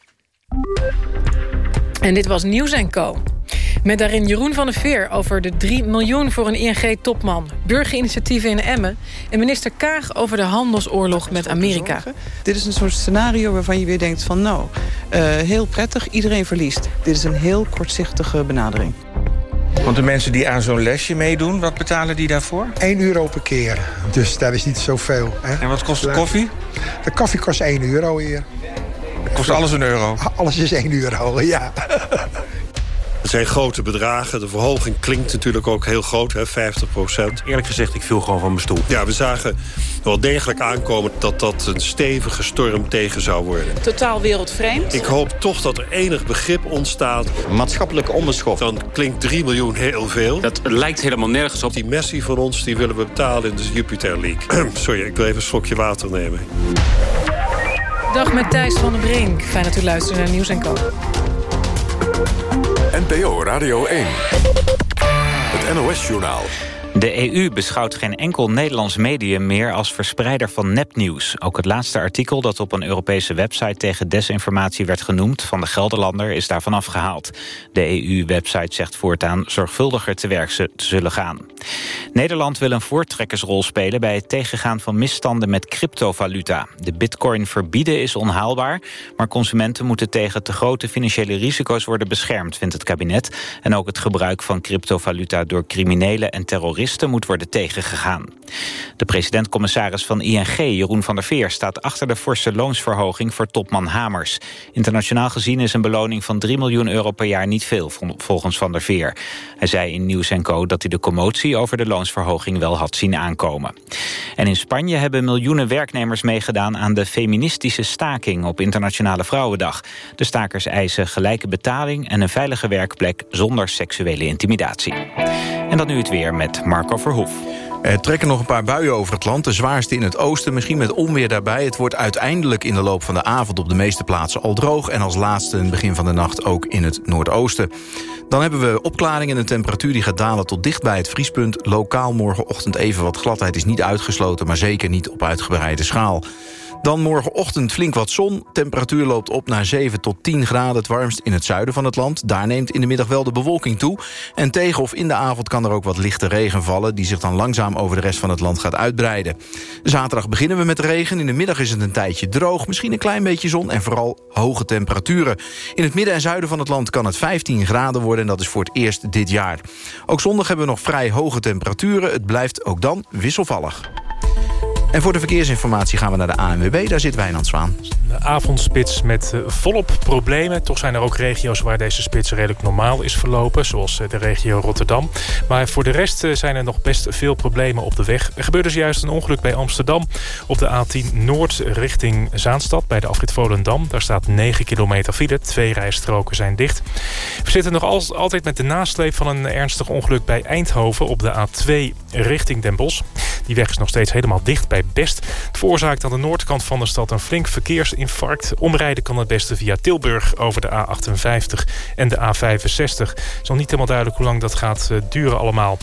En dit was Nieuws Co. Met daarin Jeroen van der Veer over de 3 miljoen voor een ING-topman... burgerinitiatieven in Emmen... en minister Kaag over de handelsoorlog met Amerika. Dit is een soort scenario waarvan je weer denkt van... nou, uh, heel prettig, iedereen verliest. Dit is een heel kortzichtige benadering. Want de mensen die aan zo'n lesje meedoen, wat betalen die daarvoor? 1 euro per keer, dus dat is niet zoveel. Hè? En wat kost de koffie? De koffie kost 1 euro hier. Kost alles een euro? Alles is 1 euro, ja. Het zijn grote bedragen. De verhoging klinkt natuurlijk ook heel groot, hè, 50 procent. Eerlijk gezegd, ik viel gewoon van mijn stoel. Ja, we zagen wel degelijk aankomen dat dat een stevige storm tegen zou worden. Totaal wereldvreemd. Ik hoop toch dat er enig begrip ontstaat. Maatschappelijke onderschot. Dan klinkt 3 miljoen heel veel. Dat lijkt helemaal nergens op. Die Messi van ons, die willen we betalen in de Jupiler League. Sorry, ik wil even een slokje water nemen. Dag met Thijs van den Brink. Fijn dat u luistert naar Nieuws en Co. NPO Radio 1. Het NOS-journaal. De EU beschouwt geen enkel Nederlands medium meer als verspreider van nepnieuws. Ook het laatste artikel dat op een Europese website tegen desinformatie werd genoemd... van de Gelderlander is daarvan afgehaald. De EU-website zegt voortaan zorgvuldiger te werk te zullen gaan. Nederland wil een voortrekkersrol spelen bij het tegengaan van misstanden met cryptovaluta. De bitcoin verbieden is onhaalbaar, maar consumenten moeten tegen te grote financiële risico's worden beschermd, vindt het kabinet. En ook het gebruik van cryptovaluta door criminelen en terroristen moet worden tegengegaan. De president-commissaris van ING, Jeroen van der Veer... staat achter de forse loonsverhoging voor topman Hamers. Internationaal gezien is een beloning van 3 miljoen euro per jaar niet veel, volgens van der Veer. Hij zei in Nieuws Co dat hij de commotie over de loonsverhoging wel had zien aankomen. En in Spanje hebben miljoenen werknemers meegedaan... aan de feministische staking op Internationale Vrouwendag. De stakers eisen gelijke betaling en een veilige werkplek... zonder seksuele intimidatie. En dan nu het weer met Marco. Er trekken nog een paar buien over het land. De zwaarste in het oosten, misschien met onweer daarbij. Het wordt uiteindelijk in de loop van de avond op de meeste plaatsen al droog. En als laatste in het begin van de nacht ook in het noordoosten. Dan hebben we opklaringen en een temperatuur die gaat dalen tot dicht bij het vriespunt. Lokaal morgenochtend even wat gladheid is niet uitgesloten... maar zeker niet op uitgebreide schaal. Dan morgenochtend flink wat zon. Temperatuur loopt op naar 7 tot 10 graden. Het warmst in het zuiden van het land. Daar neemt in de middag wel de bewolking toe. En tegen of in de avond kan er ook wat lichte regen vallen... die zich dan langzaam over de rest van het land gaat uitbreiden. Zaterdag beginnen we met regen. In de middag is het een tijdje droog. Misschien een klein beetje zon en vooral hoge temperaturen. In het midden en zuiden van het land kan het 15 graden worden... en dat is voor het eerst dit jaar. Ook zondag hebben we nog vrij hoge temperaturen. Het blijft ook dan wisselvallig. En voor de verkeersinformatie gaan we naar de ANWB. Daar zit Wijnand Zwaan. De avondspits met eh, volop problemen. Toch zijn er ook regio's waar deze spits redelijk normaal is verlopen. Zoals eh, de regio Rotterdam. Maar voor de rest eh, zijn er nog best veel problemen op de weg. Er gebeurde zojuist een ongeluk bij Amsterdam. Op de A10 Noord richting Zaanstad bij de afrit Volendam. Daar staat 9 kilometer file. Twee rijstroken zijn dicht. We zitten nog altijd met de nasleep van een ernstig ongeluk bij Eindhoven... op de A2 richting Den Bosch. Die weg is nog steeds helemaal dicht bij Best. Het veroorzaakt aan de noordkant van de stad een flink verkeersinfarct. Omrijden kan het beste via Tilburg over de A58 en de A65. Het is nog niet helemaal duidelijk hoe lang dat gaat eh, duren allemaal.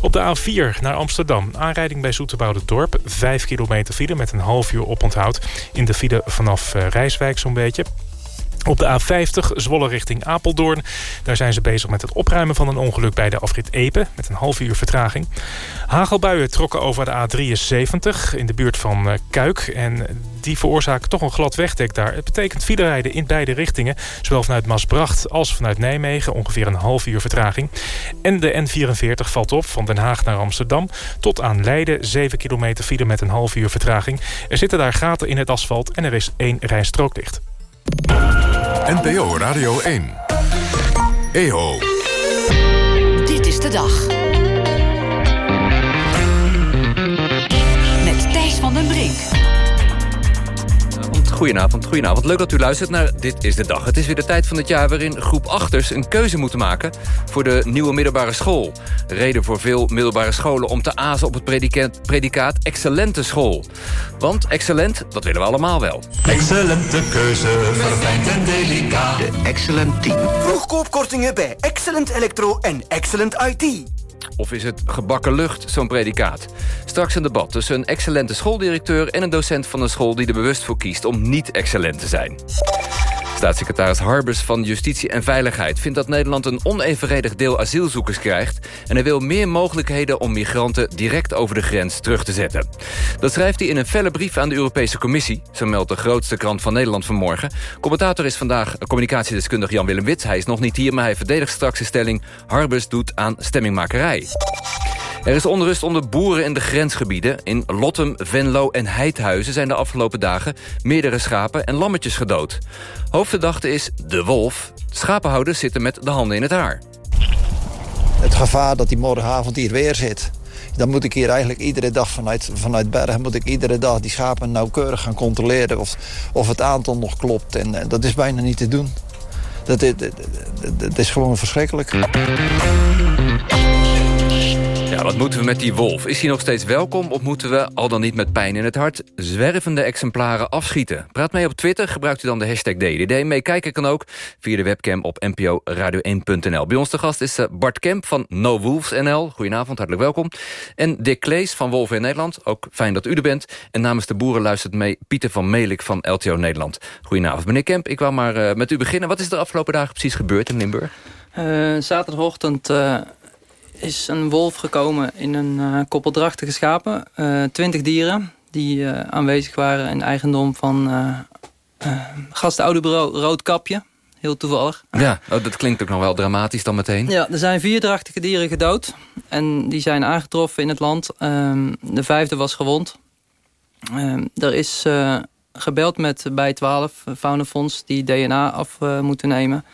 Op de A4 naar Amsterdam. Aanrijding bij Dorp. 5 kilometer file met een half uur oponthoud. In de file vanaf eh, Rijswijk zo'n beetje. Op de A50 Zwolle richting Apeldoorn. Daar zijn ze bezig met het opruimen van een ongeluk bij de afrit Epe. Met een half uur vertraging. Hagelbuien trokken over de A73 in de buurt van eh, Kuik. En die veroorzaken toch een glad wegdek daar. Het betekent filerijden in beide richtingen. Zowel vanuit Maasbracht als vanuit Nijmegen. Ongeveer een half uur vertraging. En de N44 valt op van Den Haag naar Amsterdam. Tot aan Leiden 7 kilometer file met een half uur vertraging. Er zitten daar gaten in het asfalt en er is één rijstrook dicht. NPO Radio 1. EO. Dit is de dag. Met Thijs van den Brink. Goedenavond, goedenavond. Leuk dat u luistert naar Dit is de Dag. Het is weer de tijd van het jaar waarin groep achters een keuze moeten maken... voor de nieuwe middelbare school. Reden voor veel middelbare scholen om te azen op het predicaat, excellente school. Want excellent, dat willen we allemaal wel. Excellente keuze, verfijnd en delicaat. De Excellent Team. Vroegkoopkortingen bij Excellent Electro en Excellent IT. Of is het gebakken lucht, zo'n predicaat? Straks een debat tussen een excellente schooldirecteur... en een docent van een school die er bewust voor kiest om niet excellent te zijn. Staatssecretaris Harbers van Justitie en Veiligheid vindt dat Nederland een onevenredig deel asielzoekers krijgt en hij wil meer mogelijkheden om migranten direct over de grens terug te zetten. Dat schrijft hij in een felle brief aan de Europese Commissie, zo meldt de grootste krant van Nederland vanmorgen. Commentator is vandaag communicatiedeskundig Jan-Willem Wits. Hij is nog niet hier, maar hij verdedigt straks de stelling Harbers doet aan stemmingmakerij. Er is onrust onder boeren in de grensgebieden. In Lottem, Venlo en Heidhuizen zijn de afgelopen dagen... meerdere schapen en lammetjes gedood. Hoofdverdachte is de wolf. Schapenhouders zitten met de handen in het haar. Het gevaar dat hij morgenavond hier weer zit... dan moet ik hier eigenlijk iedere dag vanuit, vanuit Bergen... moet ik iedere dag die schapen nauwkeurig gaan controleren... of, of het aantal nog klopt. En uh, dat is bijna niet te doen. Dat, dat, dat, dat is gewoon verschrikkelijk. Ja, wat moeten we met die wolf? Is hij nog steeds welkom of moeten we, al dan niet met pijn in het hart... zwervende exemplaren afschieten? Praat mee op Twitter, gebruikt u dan de hashtag DDD. Meekijken kan ook via de webcam op nporadio1.nl. Bij ons de gast is eh, Bart Kemp van No Wolves NL. Goedenavond, hartelijk welkom. En Dick Klees van Wolven in Nederland. Ook fijn dat u er bent. En namens de boeren luistert mee Pieter van Melik van LTO Nederland. Goedenavond, meneer Kemp. Ik wou maar uh, met u beginnen. Wat is de afgelopen dagen precies gebeurd in Limburg? Uh, zaterdagochtend is een wolf gekomen in een uh, koppeldrachtige schapen. Uh, twintig dieren die uh, aanwezig waren in eigendom van gastouderbureau Roodkapje. Heel toevallig. Ja, oh, dat klinkt ook nog wel dramatisch dan meteen. Ja, er zijn vier drachtige dieren gedood. En die zijn aangetroffen in het land. Um, de vijfde was gewond. Um, er is gebeld met bij 12 Faunafonds die DNA af moeten nemen.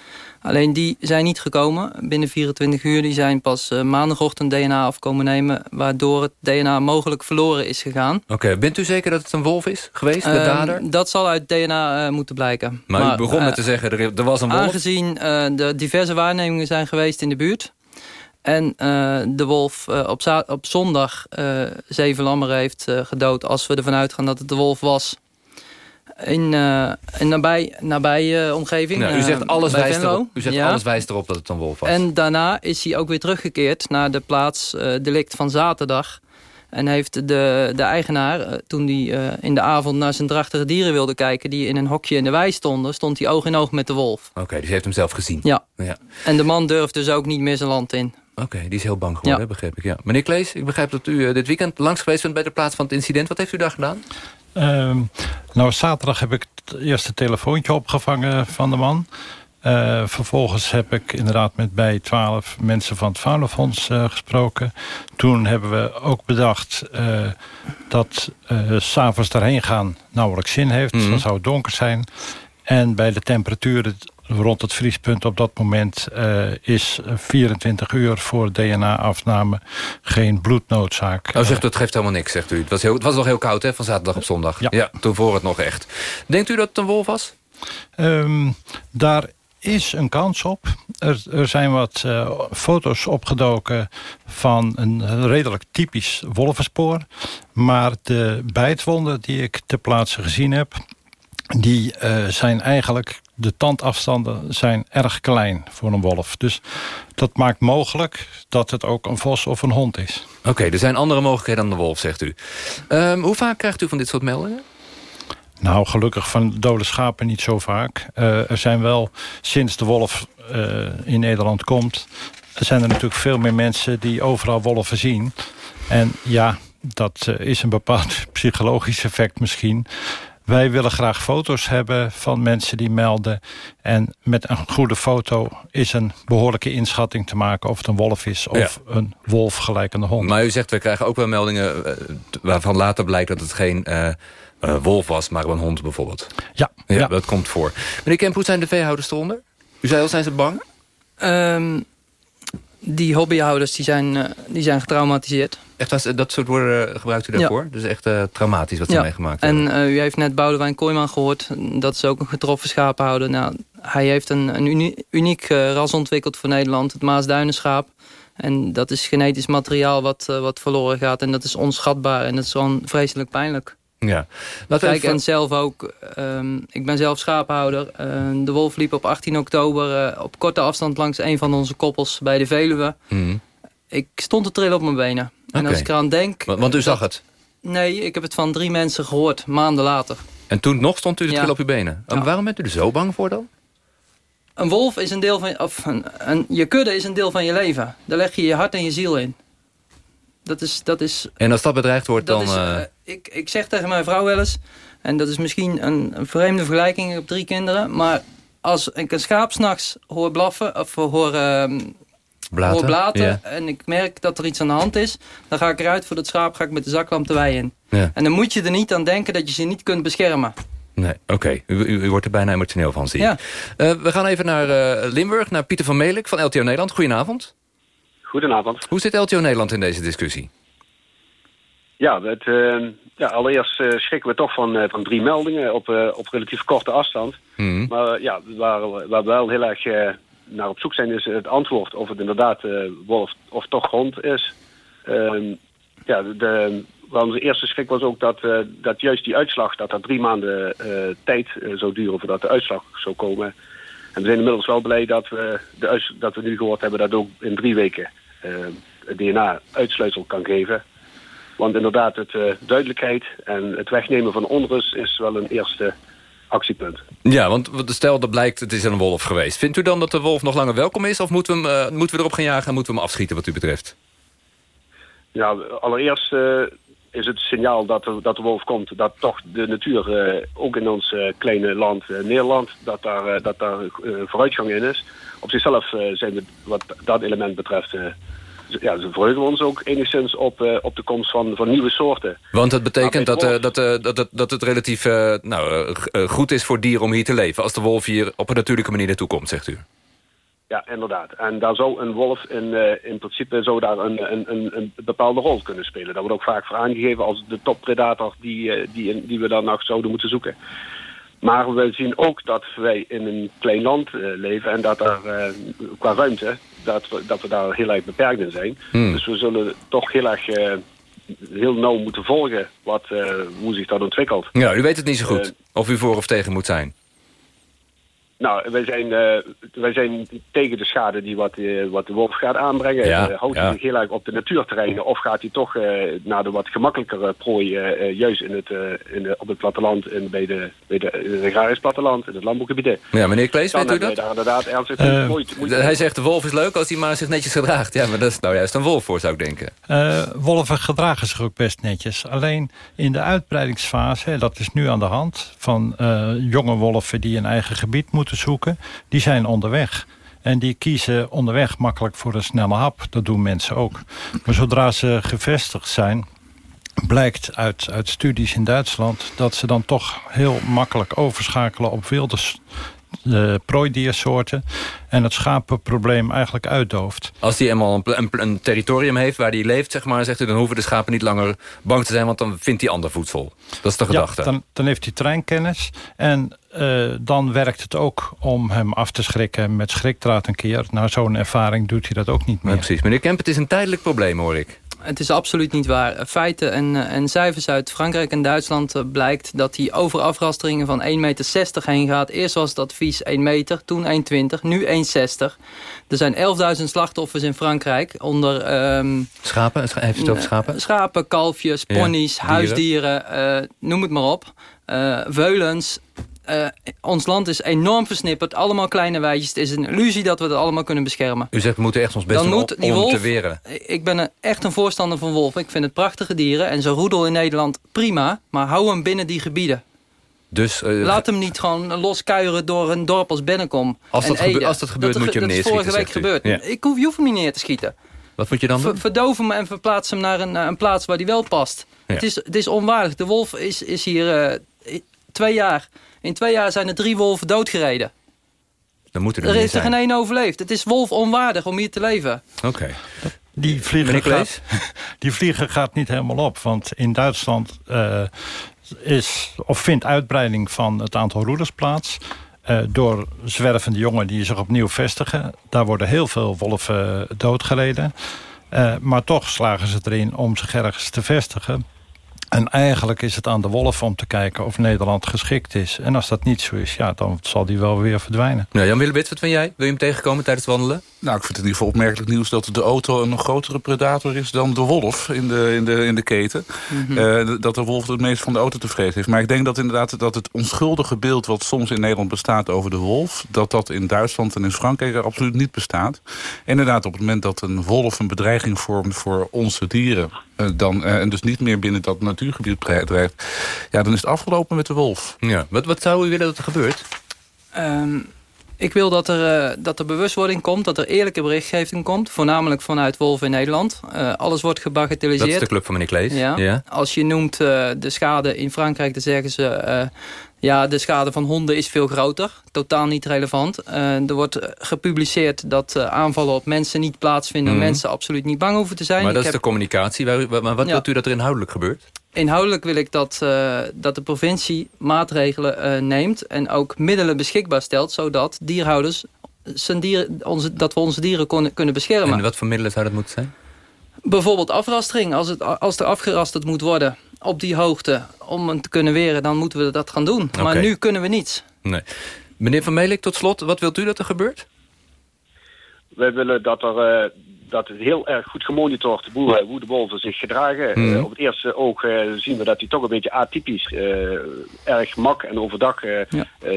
Alleen die zijn niet gekomen binnen 24 uur. Die zijn pas uh, maandagochtend DNA afkomen nemen... waardoor het DNA mogelijk verloren is gegaan. Oké, bent u zeker dat het een wolf is geweest, de uh, dader? Dat zal uit DNA uh, moeten blijken. Maar, maar, u begon met te zeggen, er, er was een wolf? Aangezien de diverse waarnemingen zijn geweest in de buurt... En de wolf op, op, zondag zeven lammeren heeft gedood... als we ervan uitgaan dat het de wolf was in een uh, nabij, nabij uh, omgeving. Ja, u zegt, alles wijst, erop, u zegt ja. alles wijst erop dat het een wolf was. En daarna is hij ook weer teruggekeerd naar de plaats delict van zaterdag. En heeft de, de eigenaar, eh, toen hij in de avond naar zijn drachtige dieren wilde kijken... die in een hokje in de wei stonden, stond hij oog in oog met de wolf. Oké, dus hij heeft hem zelf gezien? Ja. ja. En de man durft dus ook niet meer zijn land in. Oké, die is heel bang geworden, Ja. begreep ik. Ja. Meneer Klees, ik begrijp dat u eh, dit weekend langs geweest bent... bij de plaats van het incident. Wat heeft u daar gedaan? Ehm, nou, zaterdag heb ik het eerste telefoontje opgevangen van de man. Eh, vervolgens heb ik inderdaad met bij twaalf mensen van het Faunafonds eh, gesproken. Toen hebben we ook bedacht eh, dat s s'avonds daarheen gaan nauwelijks zin heeft. Mhm. Dan zou het donker zijn. En bij de temperaturen rond het vriespunt op dat moment... eh, is 24 uur voor DNA-afname geen bloednoodzaak. Nou, zegt u, het geeft helemaal niks, zegt u. Het was, heel, het was nog heel koud, hè, van zaterdag op zondag. Ja. toen voor het nog echt. Denkt u dat het een wolf was? Ehm, daar is een kans op. Er, er zijn wat eh, foto's opgedoken van een redelijk typisch wolvenspoor. Maar de bijtwonden die ik ter plaatse gezien heb... die eh, zijn eigenlijk... de tandafstanden zijn erg klein voor een wolf. Dus dat maakt mogelijk dat het ook een vos of een hond is. Oké, er zijn andere mogelijkheden dan de wolf, zegt u. Ehm, hoe vaak krijgt u van dit soort meldingen? Nou, gelukkig van dode schapen niet zo vaak. Eh, er zijn wel, sinds de wolf eh, in Nederland komt... zijn er natuurlijk veel meer mensen die overal wolven zien. En ja, dat is een bepaald psychologisch effect misschien. Wij willen graag foto's hebben van mensen die melden. En met een goede foto is een behoorlijke inschatting te maken... of het een wolf is of een wolf gelijkende hond. Maar u zegt, we krijgen ook wel meldingen... eh, waarvan later blijkt dat het geen eh, eh, wolf was, maar een hond bijvoorbeeld. Ja, ja, dat komt voor. Meneer Kemp, hoe zijn de veehouders eronder? U zei al, zijn ze bang? Ehm, die hobbyhouders die zijn, die zijn getraumatiseerd. Echt, dat soort woorden eh, gebruikt u daarvoor? Dus echt eh, traumatisch wat ze Ja, meegemaakt hebben. En eh, u heeft net Boudewijn Kooijman gehoord. Dat is ook een getroffen schapenhouder. Nou, hij heeft een, een uni- uniek ras ontwikkeld voor Nederland. Het Maasduinenschaap. En dat is genetisch materiaal wat, wat verloren gaat. En dat is onschatbaar. En dat is gewoon vreselijk pijnlijk. Ja. Laten Kijk, en zelf ook. ehm, ik ben zelf schaaphouder. Eh, de wolf liep op 18 oktober op korte afstand langs een van onze koppels bij de Veluwe. Mhm. Ik stond te trillen op mijn benen. En als ik eraan denk... Want, want u zag het. Nee, ik heb het van drie mensen gehoord, maanden later. En toen nog stond u de Ja. trillen op uw benen. En waarom bent u er zo bang voor dan? Een wolf is een deel van... Of een, een- je kudde is een deel van je leven. Daar leg je je hart en je ziel in. Dat is... Dat is En als dat bedreigd wordt, dat dan... is, eh, eh, ik, ik zeg tegen mijn vrouw wel eens... En dat is misschien een, een vreemde vergelijking. Heb drie kinderen. Maar als ik een schaap s'nachts hoor blaffen... Of hoor, ehm, Blaten, hoor blaten... ja. En ik merk dat er iets aan de hand is... Dan ga ik eruit voor dat schaap. Ga ik met de zaklamp de wei in. Ja. En dan moet je er niet aan denken dat je ze niet kunt beschermen. Nee, oké. U, u, u wordt er bijna emotioneel van, zie ik. Ja. Eh, we gaan even naar eh, Limburg, naar Pieter van Melik van LTO Nederland. Goedenavond. Goedenavond. Hoe zit LTO Nederland in deze discussie? Ja, het, eh, ja allereerst eh, schrikken we toch van, eh, van drie meldingen op, eh, op relatief korte afstand. Mhm. Maar ja, waar, waar we wel heel erg eh, naar op zoek zijn is het antwoord of het inderdaad eh, wolf of toch hond is. Ehm, ja, de, onze eerste schrik was ook dat, eh, dat juist die uitslag, dat dat drie maanden eh, tijd eh, zou duren voordat de uitslag zou komen. En we zijn inmiddels wel blij dat we, de dat we nu gehoord hebben dat ook in drie weken het DNA uitsluitsel kan geven. Want inderdaad, het, duidelijkheid en het wegnemen van onrust is wel een eerste actiepunt. Ja, want stel dat blijkt het is een wolf geweest. Vindt u dan dat de wolf nog langer welkom is? Of moeten we, hem, eh, moeten we erop gaan jagen en moeten we hem afschieten wat u betreft? Ja, allereerst eh, is het signaal dat de, dat de wolf komt... dat toch de natuur, eh, ook in ons kleine land Nederland... dat daar, dat daar vooruitgang in is. Op zichzelf zijn we wat dat element betreft... ja, ze verheugen we ons ook enigszins op, eh, op de komst van, van nieuwe soorten. Want het betekent Maar dat, eh, het dat, eh, dat, het- dat het relatief nou, goed is voor dieren om hier te leven... als de wolf hier op een natuurlijke manier naartoe komt, zegt u. Ja, inderdaad. En daar zou een wolf in, in principe zou daar een, een, een, een bepaalde rol kunnen spelen. Dat wordt ook vaak voor aangegeven als de toppredator die, die, die we dan nog zouden moeten zoeken. Maar we zien ook dat wij in een klein land eh, leven en dat daar eh, qua ruimte, dat we, dat we daar heel erg beperkt in zijn. Hmm. Dus we zullen toch heel erg eh, heel nauw moeten volgen wat, hoe zich dat ontwikkelt. Ja, u weet het niet zo goed. Of u voor of tegen moet zijn. Nou, wij zijn, eh, wij zijn tegen de schade die wat, eh, wat de wolf gaat aanbrengen. Ja, Eh, houdt ja. hij zich heel erg op de natuurterreinen of gaat hij toch eh, naar de wat gemakkelijkere prooi, juist in het, eh, in de, op het platteland en bij de, bij de, in het agrarisch platteland, in het landbouwgebieden. Ja, meneer Klees, weet u dat? daar inderdaad ernstig moeite, moeite Hij zegt de wolf is leuk als hij maar zich netjes gedraagt. Ja, maar dat is nou juist een wolf voor, zou ik denken. Eh, wolven gedragen zich ook best netjes. Alleen in de uitbreidingsfase, dat is nu aan de hand... van eh, jonge wolven die een eigen gebied moeten zoeken... die zijn onderweg. En die kiezen onderweg makkelijk voor een snelle hap. Dat doen mensen ook. Maar zodra ze gevestigd zijn... blijkt uit, uit studies in Duitsland... dat ze dan toch heel makkelijk overschakelen op wilde eh, prooidiersoorten... en het schapenprobleem eigenlijk uitdooft. Als hij eenmaal een, een territorium heeft waar hij leeft, zeg maar, zegt u, dan hoeven de schapen niet langer bang te zijn, want dan vindt hij ander voedsel. Dat is de gedachte. Ja, dan, dan heeft hij treinkennis. En eh, dan werkt het ook om hem af te schrikken met schrikdraad een keer. Na zo'n ervaring doet hij dat ook niet meer. Ja, precies. Meneer Kemp, het is een tijdelijk probleem, hoor ik. Het is absoluut niet waar. Feiten en, eh, en cijfers uit Frankrijk en Duitsland eh, blijkt dat hij over afrasteringen van 1,60 meter heen gaat. Eerst was het advies 1 meter, toen 1,20, nu 1,60. Er zijn 11.000 slachtoffers in Frankrijk onder... ehm, Schapen? Scha- Heeft u het over schapen? Schapen, kalfjes, ponies, dieren. huisdieren, eh, noem het maar op. Eh, veulens. Eh, ons land is enorm versnipperd. Allemaal kleine wijtjes. Het is een illusie dat we het allemaal kunnen beschermen. U zegt, we moeten echt ons best doen om, om wolf- te weren. Ik ben een- echt een voorstander van wolven. Ik vind het prachtige dieren. En zo'n roedel in Nederland prima. Maar hou hem binnen die gebieden. Dus, eh, Laat hem niet gewoon loskuieren door een dorp als Bennekom. Als dat gebe- als dat gebeurt, moet je hem Dat is vorige week neerschieten, u. gebeurd. Ja. Ik hoef, je hoeft hem niet neer te schieten. Wat moet je dan Ver- doen? verdoof hem en verplaats hem naar een, naar een plaats waar die wel past. Ja. Het, is, het is onwaardig. De wolf is, is hier eh, twee jaar. In twee jaar zijn er drie wolven doodgereden. Dan moet er, Er heeft er geen één overleefd. Het is wolf onwaardig om hier te leven. Oké. Die vliegen, gaat, die vliegen gaat niet helemaal op. Want in Duitsland eh, is, of vindt uitbreiding van het aantal roeders plaats. eh, door zwervende jongen die zich opnieuw vestigen. Daar worden heel veel wolven doodgereden. Eh, maar toch slagen ze erin om zich ergens te vestigen. En eigenlijk is het aan de wolf om te kijken of Nederland geschikt is. En als dat niet zo is, ja, dan zal die wel weer verdwijnen. Nou, Jan Willebits, wat vind jij? Wil je hem tegenkomen tijdens het wandelen? Nou, ik vind het in ieder geval opmerkelijk nieuws... dat de auto een grotere predator is dan de wolf in de, in de, in de keten. Mhm. Eh, dat de wolf het meest van de auto te vreten heeft. Maar ik denk dat inderdaad dat het onschuldige beeld... wat soms in Nederland bestaat over de wolf... dat dat in Duitsland en in Frankrijk er absoluut niet bestaat. Inderdaad, op het moment dat een wolf een bedreiging vormt voor onze dieren... eh, dan, eh, en dus niet meer binnen dat natuurgebied drijft... ja, dan is het afgelopen met de wolf. Ja. Wat, wat zou u willen dat er gebeurt? Ehm, ik wil dat er, eh, dat er bewustwording komt, dat er eerlijke berichtgeving komt. Voornamelijk vanuit Wolven in Nederland. Eh, alles wordt gebagatelliseerd. Dat is de club van meneer Klees. Ja. ja. Als je noemt eh, de schade in Frankrijk, dan zeggen ze... ja, de schade van honden is veel groter. Totaal niet relevant. Eh, er wordt gepubliceerd dat eh, aanvallen op mensen niet plaatsvinden. Mhm. Mensen absoluut niet bang hoeven te zijn. Maar dat Ik is heb- de communicatie. Maar wat Ja. wilt u dat er inhoudelijk gebeurt? Inhoudelijk wil ik dat, eh, dat de provincie maatregelen neemt... en ook middelen beschikbaar stelt... zodat dierhouders zijn dieren, onze, dat we onze dieren kon- kunnen beschermen. En wat voor middelen zou dat moeten zijn? Bijvoorbeeld afrastering. Als, het, als er afgerasterd moet worden op die hoogte... om hem te kunnen weren, dan moeten we dat gaan doen. Maar nu kunnen we niets. Nee. Meneer Van Meelik, tot slot, wat wilt u dat er gebeurt? Wij willen dat, er, eh, dat het heel erg goed gemonitord hoe, hoe de wolven zich gedragen. Eh, op het eerste oog eh, zien we dat die toch een beetje atypisch, eh, erg mak en overdag eh, eh,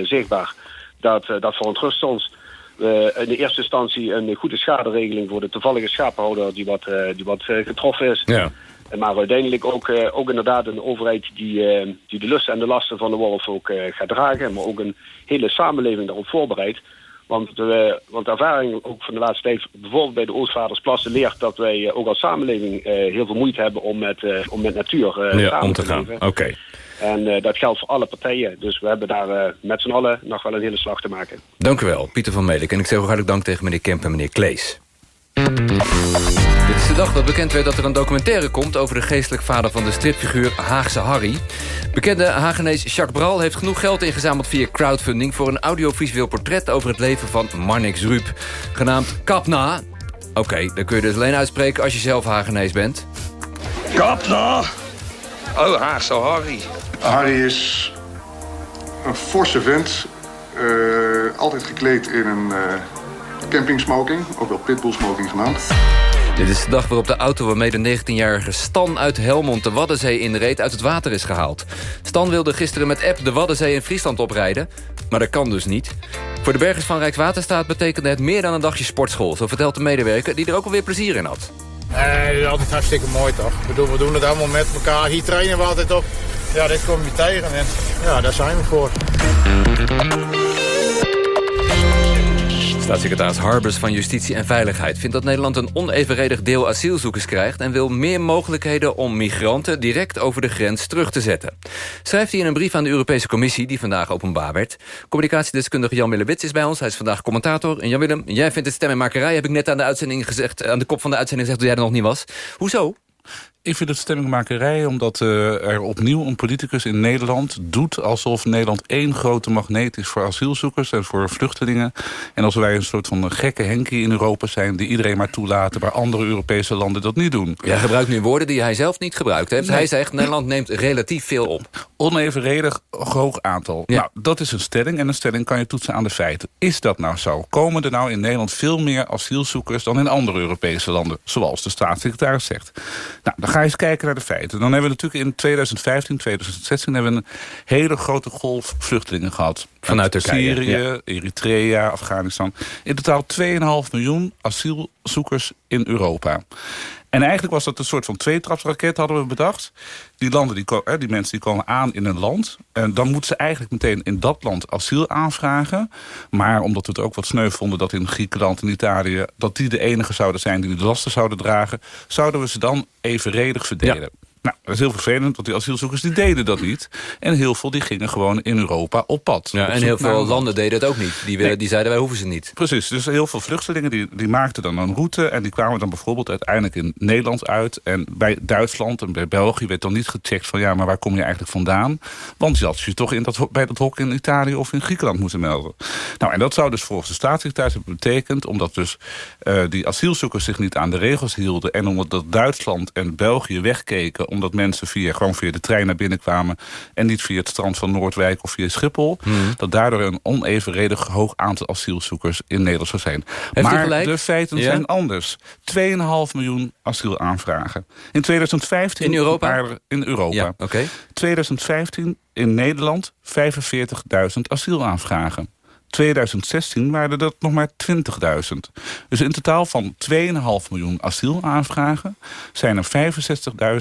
zichtbaar. Dat, eh, dat verontrust ons. Eh, in de eerste instantie een goede schaderegeling voor de toevallige schapenhouder die wat, eh, die wat eh, getroffen is. Ja. Maar uiteindelijk ook, eh, ook inderdaad een overheid die, eh, die de lusten en de lasten van de wolf ook eh, gaat dragen. Maar ook een hele samenleving daarop voorbereidt. Want, de, want de ervaring ook van de laatste tijd, bijvoorbeeld bij de Oostvaardersplassen, leert dat wij ook als samenleving heel veel moeite hebben om met, om met natuur ja, samen om te gaan. Oké. En dat geldt voor alle partijen. Dus we hebben daar met z'n allen nog wel een hele slag te maken. Dank u wel, Pieter van Meelik. En ik zeg ook hartelijk dank tegen meneer Kemp en meneer Klees. De dag dat bekend werd dat er een documentaire komt... over de geestelijk vader van de stripfiguur Haagse Harry. Bekende Hagenees Jacques Bral heeft genoeg geld ingezameld via crowdfunding... voor een audiovisueel portret over het leven van Marnix Ruup. Genaamd Kapna. Oké, dan kun je dus alleen uitspreken als je zelf Hagenees bent. Kapna! Oh, Haagse Harry. Harry is een forse vent Uh, altijd gekleed in een uh, campingsmoking, ook wel pitbullsmoking genaamd. Dit is de dag waarop de auto waarmee de 19-jarige Stan uit Helmond de Waddenzee inreed uit het water is gehaald. Stan wilde gisteren met app de Waddenzee in Friesland oprijden, maar dat kan dus niet. Voor de bergers van Rijkswaterstaat betekende het meer dan een dagje sportschool, zo vertelt de medewerker die er ook alweer plezier in had. Nee, dat is altijd hartstikke mooi toch. We doen het allemaal met elkaar. Hier trainen we altijd op. Ja, dit kom je tegen en ja, daar zijn we voor. Staatssecretaris Harbers van Justitie en Veiligheid vindt dat Nederland een onevenredig deel asielzoekers krijgt en wil meer mogelijkheden om migranten direct over de grens terug te zetten. Schrijft hij in een brief aan de Europese Commissie die vandaag openbaar werd. Communicatiedeskundige Jan-Willem Wits is bij ons. Hij is vandaag commentator. En Jan-Willem, jij vindt het stemmenmakerij, heb ik net aan de, uitzending gezegd, aan de kop van de uitzending gezegd dat jij er nog niet was. Hoezo? Ik vind het stemmingmakerij omdat uh, er opnieuw een politicus in Nederland doet... alsof Nederland één grote magneet is voor asielzoekers en voor vluchtelingen. En als wij een soort van gekke henkie in Europa zijn... die iedereen maar toelaten, waar andere Europese landen dat niet doen. Jij gebruikt nu woorden die hij zelf niet gebruikt heeft. Hij zegt, Nederland neemt relatief veel op. Onevenredig hoog aantal. Ja. Nou, dat is een stelling en een stelling kan je toetsen aan de feiten. Is dat nou zo? Komen er nou in Nederland veel meer asielzoekers... dan in andere Europese landen, zoals de staatssecretaris zegt? Nou, dan ga je eens kijken naar de feiten. Dan hebben we natuurlijk in 2015, 2016... hebben we een hele grote golf vluchtelingen gehad. Vanuit Turkije. Syrië, Eritrea, Afghanistan. In totaal 2,5 miljoen asielzoekers in Europa. En eigenlijk was dat een soort van tweetrapsraket, hadden we bedacht. Die, landen, die, die mensen die komen aan in een land. En dan moeten ze eigenlijk meteen in dat land asiel aanvragen. Maar omdat we het ook wat sneu vonden dat in Griekenland en Italië... dat die de enige zouden zijn die de lasten zouden dragen... zouden we ze dan evenredig verdelen. Nou, dat is heel vervelend, want die asielzoekers die deden dat niet. En heel veel die gingen gewoon in Europa op pad. Ja, en heel veel landen deden het ook niet. Die, die zeiden wij hoeven ze niet. Precies, dus heel veel vluchtelingen die, die maakten dan een route... en die kwamen dan bijvoorbeeld uiteindelijk in Nederland uit. En bij Duitsland en bij België werd dan niet gecheckt van... ja, maar waar kom je eigenlijk vandaan? Want je had je toch in dat, bij dat hok in Italië of in Griekenland moeten melden. Nou, en dat zou dus volgens de staatssecretaris hebben betekend... omdat dus uh, die asielzoekers zich niet aan de regels hielden... en omdat Duitsland en België wegkeken omdat mensen via, gewoon via de trein naar binnen kwamen... en niet via het strand van Noordwijk of via Schiphol... Hmm. dat daardoor een onevenredig hoog aantal asielzoekers in Nederland zou zijn. maar de feiten zijn anders. 2,5 miljoen asielaanvragen. In 2015... In Europa? in Europa. Ja, okay. 2015 in Nederland 45.000 asielaanvragen. 2016 waren dat nog maar 20.000. Dus in totaal van 2,5 miljoen asielaanvragen... zijn er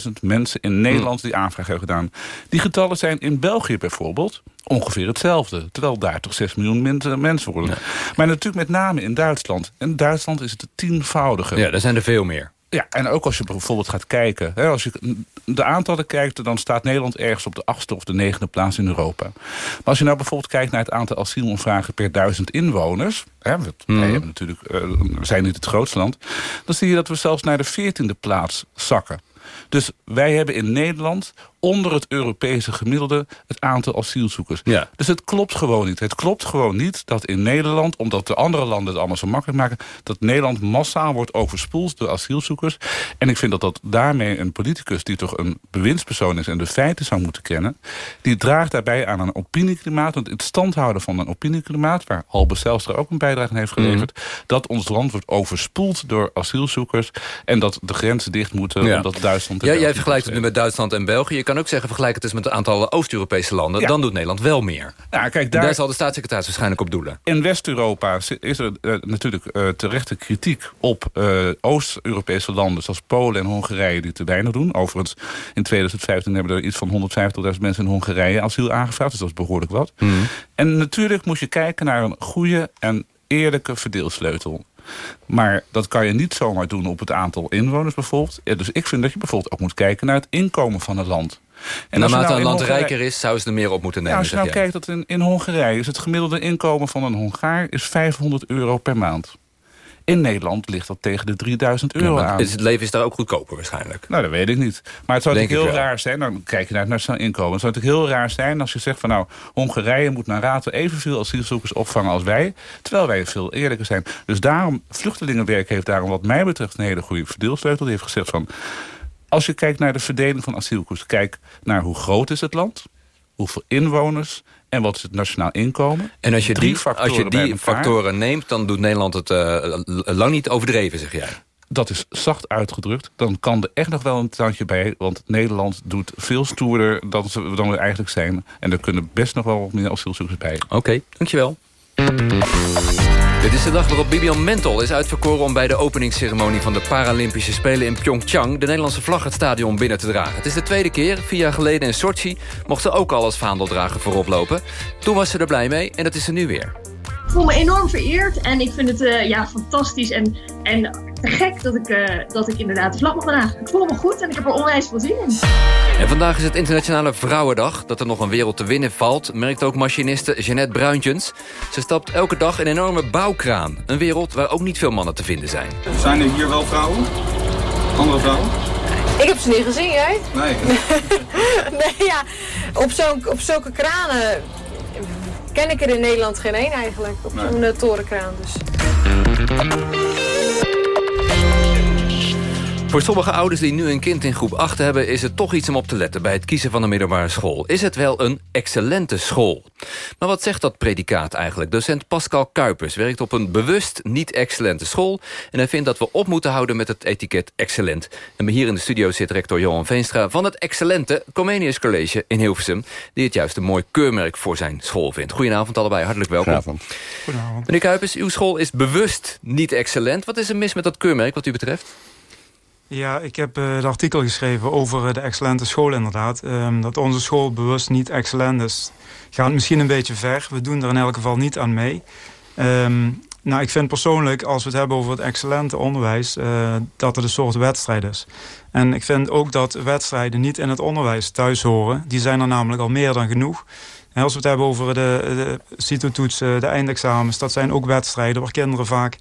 65.000 mensen in Nederland die aanvraag hebben gedaan. Die getallen zijn in België bijvoorbeeld ongeveer hetzelfde. Terwijl daar toch 6 miljoen mensen worden. Maar natuurlijk met name in Duitsland. En Duitsland is het de tienvoudige. Ja, daar zijn er veel meer. Ja, en ook als je bijvoorbeeld gaat kijken... Hè, als je de aantallen kijkt, dan staat Nederland ergens op de achtste of de negende plaats in Europa. Maar als je nou bijvoorbeeld kijkt naar het aantal asielaanvragen per duizend inwoners... Hè, we, mm. wij hebben natuurlijk, uh, we zijn niet het grootste land... dan zie je dat we zelfs naar de veertiende plaats zakken. Dus wij hebben in Nederland onder het Europese gemiddelde het aantal asielzoekers. Ja. Dus het klopt gewoon niet. Het klopt gewoon niet dat in Nederland, omdat de andere landen het allemaal zo makkelijk maken... dat Nederland massaal wordt overspoeld door asielzoekers. En ik vind dat dat daarmee een politicus die toch een bewindspersoon is... en de feiten zou moeten kennen... die draagt daarbij aan een opinieklimaat. Want het standhouden van een opinieklimaat... waar Halbe Zijlstra ook een bijdrage aan heeft geleverd... Mhm. dat ons land wordt overspoeld door asielzoekers... en dat de grenzen dicht moeten ja. omdat Duitsland... Ja, jij vergelijkt het nu met Duitsland en België kan ook zeggen, vergelijk het eens met een aantal Oost-Europese landen. Dan doet Nederland wel meer. Ja, kijk, daar, zal de staatssecretaris waarschijnlijk op doelen. In West-Europa is er uh, natuurlijk uh, terechte kritiek op uh, Oost-Europese landen... zoals Polen en Hongarije die te weinig doen. Overigens, in 2015 hebben er iets van 150.000 mensen in Hongarije asiel aangevraagd. Dus dat is behoorlijk wat. Mm. En natuurlijk moet je kijken naar een goede en eerlijke verdeelsleutel. Maar dat kan je niet zomaar doen op het aantal inwoners bijvoorbeeld. Dus ik vind dat je bijvoorbeeld ook moet kijken naar het inkomen van het land. En naarmate nou een land rijker is, zou ze er meer op moeten nemen. Ja, als je nou kijkt dat in, in Hongarije is het gemiddelde inkomen van een Hongaar is 500 euro per maand. In Nederland ligt dat tegen de 3000 euro aan. het leven is daar ook goedkoper waarschijnlijk. Nou, dat weet ik niet. Maar het zou natuurlijk heel raar zijn, dan kijk je naar, naar zijn inkomen. Het zou natuurlijk heel raar zijn als je zegt van nou... Hongarije moet naar rato evenveel asielzoekers opvangen als wij. Terwijl wij veel eerlijker zijn. Dus daarom, Vluchtelingenwerk heeft daarom wat mij betreft... een hele goede verdeelsleutel. Die heeft gezegd van... Als je kijkt naar de verdeling van asielzoekers... kijk naar hoe groot is het land, hoeveel inwoners en wat is het nationaal inkomen. En als je Drie die, factoren als je die factoren neemt... dan doet Nederland het eh, lang niet overdreven, zeg jij. Dat is zacht uitgedrukt. Dan kan er echt nog wel een tandje bij. Want Nederland doet veel stoerder dan, ze, dan we eigenlijk zijn. En er kunnen best nog wel wat meer asielzoekers bij. Oké, dankjewel. Dit is de dag waarop Bibian Mentel is uitverkoren om bij de openingsceremonie van de Paralympische Spelen in Pyeongchang de Nederlandse vlag het stadion binnen te dragen. Het is de tweede keer, vier jaar geleden in Sochi, mocht ze ook al als vaandeldrager voorop lopen. Toen was ze er blij mee en dat is ze nu weer. Ik voel me enorm vereerd en ik vind het eh, ja, fantastisch en, en te gek dat ik, eh, dat ik inderdaad de vlag mag dragen. Ik voel me goed en ik heb er onwijs veel zin in. En vandaag is het Internationale Vrouwendag. Dat er nog een wereld te winnen valt, merkt ook machiniste Jeannette Bruintjens. Ze stapt elke dag in een enorme bouwkraan. Een wereld waar ook niet veel mannen te vinden zijn. Zijn er hier wel vrouwen? Andere vrouwen? Ik heb ze niet gezien, jij? Nee. nee, ja. Op, zo'n op zulke kranen ken ik er in Nederland geen één eigenlijk. Op zo'n uh, torenkraan dus. Voor sommige ouders die nu een kind in groep 8 hebben... is het toch iets om op te letten bij het kiezen van een middelbare school. Is het wel een excellente school? Maar wat zegt dat predicaat eigenlijk? Docent Pascal Kuipers werkt op een bewust niet-excellente school... en hij vindt dat we op moeten houden met het etiket excellent. En hier in de studio zit rector Johan Veenstra... van het excellente Comenius College in Hilversum... die het juist een mooi keurmerk voor zijn school vindt. Goedenavond allebei, hartelijk welkom. Goedenavond. Goedenavond. Meneer Kuipers, uw school is bewust niet excellent. Wat is er mis met dat keurmerk wat u betreft? Ja, ik heb uh, het artikel geschreven over uh, de excellente school inderdaad. Um, dat onze school bewust niet excellent is. Gaat misschien een beetje ver. We doen er in elk geval niet aan mee. Um, nou, ik vind persoonlijk, als we het hebben over het excellente onderwijs... Uh, dat het een soort wedstrijd is. En ik vind ook dat wedstrijden niet in het onderwijs thuis horen. Die zijn er namelijk al meer dan genoeg. En als we het hebben over de, de CITO-toetsen, de eindexamens... dat zijn ook wedstrijden waar kinderen vaak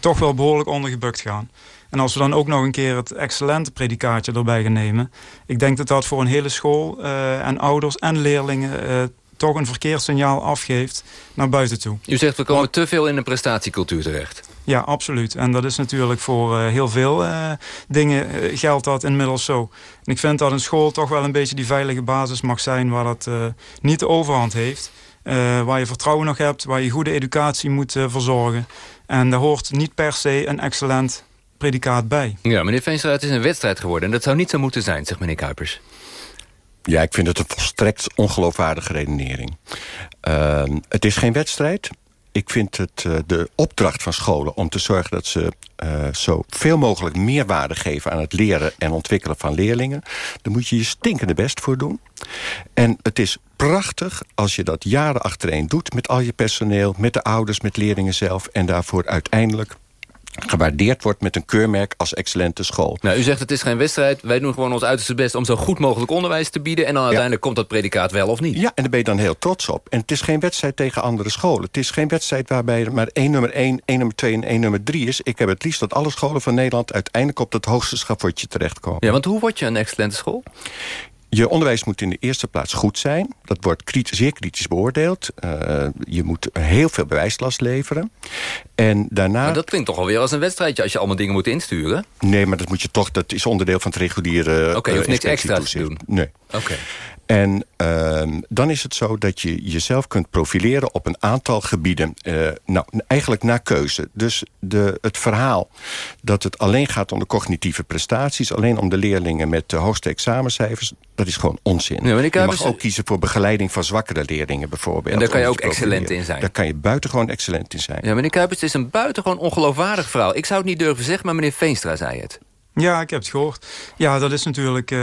toch wel behoorlijk ondergebukt gaan. En als we dan ook nog een keer het excellente predicaatje erbij gaan nemen... ik denk dat dat voor een hele school uh, en ouders en leerlingen... Uh, toch een verkeerd signaal afgeeft naar buiten toe. U zegt we komen te veel in een prestatiecultuur terecht. Ja, absoluut. En dat is natuurlijk voor uh, heel veel uh, dingen uh, geldt dat inmiddels zo. En ik vind dat een school toch wel een beetje die veilige basis mag zijn... waar dat niet de overhand heeft. waar je vertrouwen nog hebt, waar je goede educatie moet verzorgen. En daar hoort niet per se een excellent predicaat bij. Ja, meneer Veenstra, het is een wedstrijd geworden. En dat zou niet zo moeten zijn, zegt meneer Kuipers. Ja, ik vind het een volstrekt ongeloofwaardige redenering. Uh, het is geen wedstrijd. Ik vind het uh, de opdracht van scholen om te zorgen dat ze uh, zoveel mogelijk meerwaarde geven aan het leren en ontwikkelen van leerlingen. Daar moet je je stinkende best voor doen. En het is prachtig als je dat jaren achtereen doet met al je personeel, met de ouders, met leerlingen zelf en daarvoor uiteindelijk gewaardeerd wordt met een keurmerk als excellente school. Nou, u zegt het is geen wedstrijd. Wij doen gewoon ons uiterste best om zo goed mogelijk onderwijs te bieden... en dan uiteindelijk komt dat predicaat wel of niet. Ja, en daar ben je dan heel trots op. En het is geen wedstrijd tegen andere scholen. Het is geen wedstrijd waarbij er maar één nummer 1, één nummer 2 en één nummer 3 is. Ik heb het liefst dat alle scholen van Nederland... uiteindelijk op het hoogste schafotje terechtkomen. Ja, want hoe word je een excellente school? Je onderwijs moet in de eerste plaats goed zijn. Dat wordt kritisch, zeer kritisch beoordeeld. Uh, je moet heel veel bewijslast leveren. En daarna... Maar dat klinkt toch alweer als een wedstrijdje als je allemaal dingen moet insturen? Nee, maar dat moet je toch. Dat is onderdeel van het reguliere. Oké, okay, je hoeft niks extra te doen. Nee. Oké. Okay. En uh, dan is het zo dat je jezelf kunt profileren op een aantal gebieden. Uh, nou, eigenlijk naar keuze. Dus de, het verhaal dat het alleen gaat om de cognitieve prestaties... alleen om de leerlingen met de hoogste examencijfers... dat is gewoon onzin. Ja, je mag ook kiezen voor begeleiding van zwakkere leerlingen bijvoorbeeld. En daar kan je ook excellent in zijn. Daar kan je buitengewoon excellent in zijn. Ja, meneer Kuipers, het is een buitengewoon ongeloofwaardig verhaal. Ik zou het niet durven zeggen, maar meneer Veenstra zei het. Ja, ik heb het gehoord. Ja, dat is natuurlijk uh,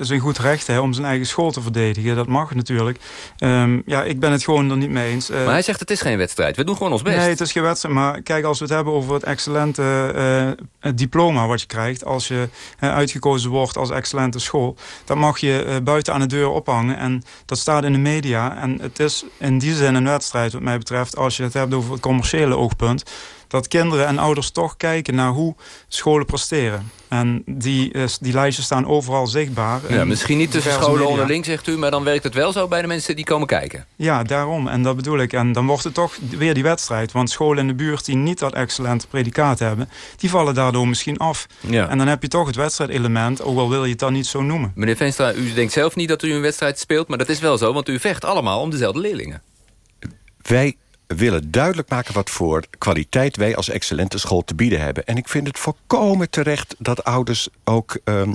zijn goed recht hè, om zijn eigen school te verdedigen. Dat mag natuurlijk. Um, ja, ik ben het gewoon er niet mee eens. Uh, maar hij zegt het is geen wedstrijd. We doen gewoon ons best. Nee, het is geen wedstrijd. Maar kijk, als we het hebben over het excellente uh, het diploma wat je krijgt... als je uitgekozen wordt als excellente school... dan mag je buiten aan de deur ophangen. En dat staat in de media. En het is in die zin een wedstrijd wat mij betreft... als je het hebt over het commerciële oogpunt dat kinderen en ouders toch kijken naar hoe scholen presteren. En die, eh, die lijstjes staan overal zichtbaar. Ja, misschien niet tussen scholen media. onderling, zegt u... maar dan werkt het wel zo bij de mensen die komen kijken. Ja, daarom. En dat bedoel ik. En dan wordt het toch weer die wedstrijd. Want scholen in de buurt die niet dat excellente predicaat hebben... die vallen daardoor misschien af. Ja. En dan heb je toch het wedstrijdelement... ook al wil je het dan niet zo noemen. Meneer Veenstra, u denkt zelf niet dat u een wedstrijd speelt... maar dat is wel zo, want u vecht allemaal om dezelfde leerlingen. Wij willen duidelijk maken wat voor kwaliteit wij als excellente school te bieden hebben. En ik vind het volkomen terecht dat ouders ook ehm,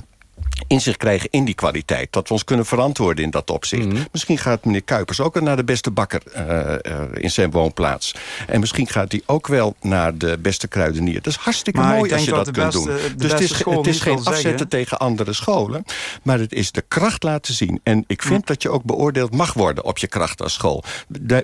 inzicht krijgen in die kwaliteit. Dat we ons kunnen verantwoorden in dat opzicht. Mhm. Misschien gaat meneer Kuipers ook naar de beste bakker eh, eh, in zijn woonplaats. En misschien gaat hij ook wel naar de beste kruidenier. Dat is hartstikke Maar mooi als je dat kunt beste- doen. Dus het is, het is geen zeggen- afzetten tegen andere scholen. Maar het is de kracht laten zien. En ik vind dat je ook beoordeeld mag worden op je kracht als school.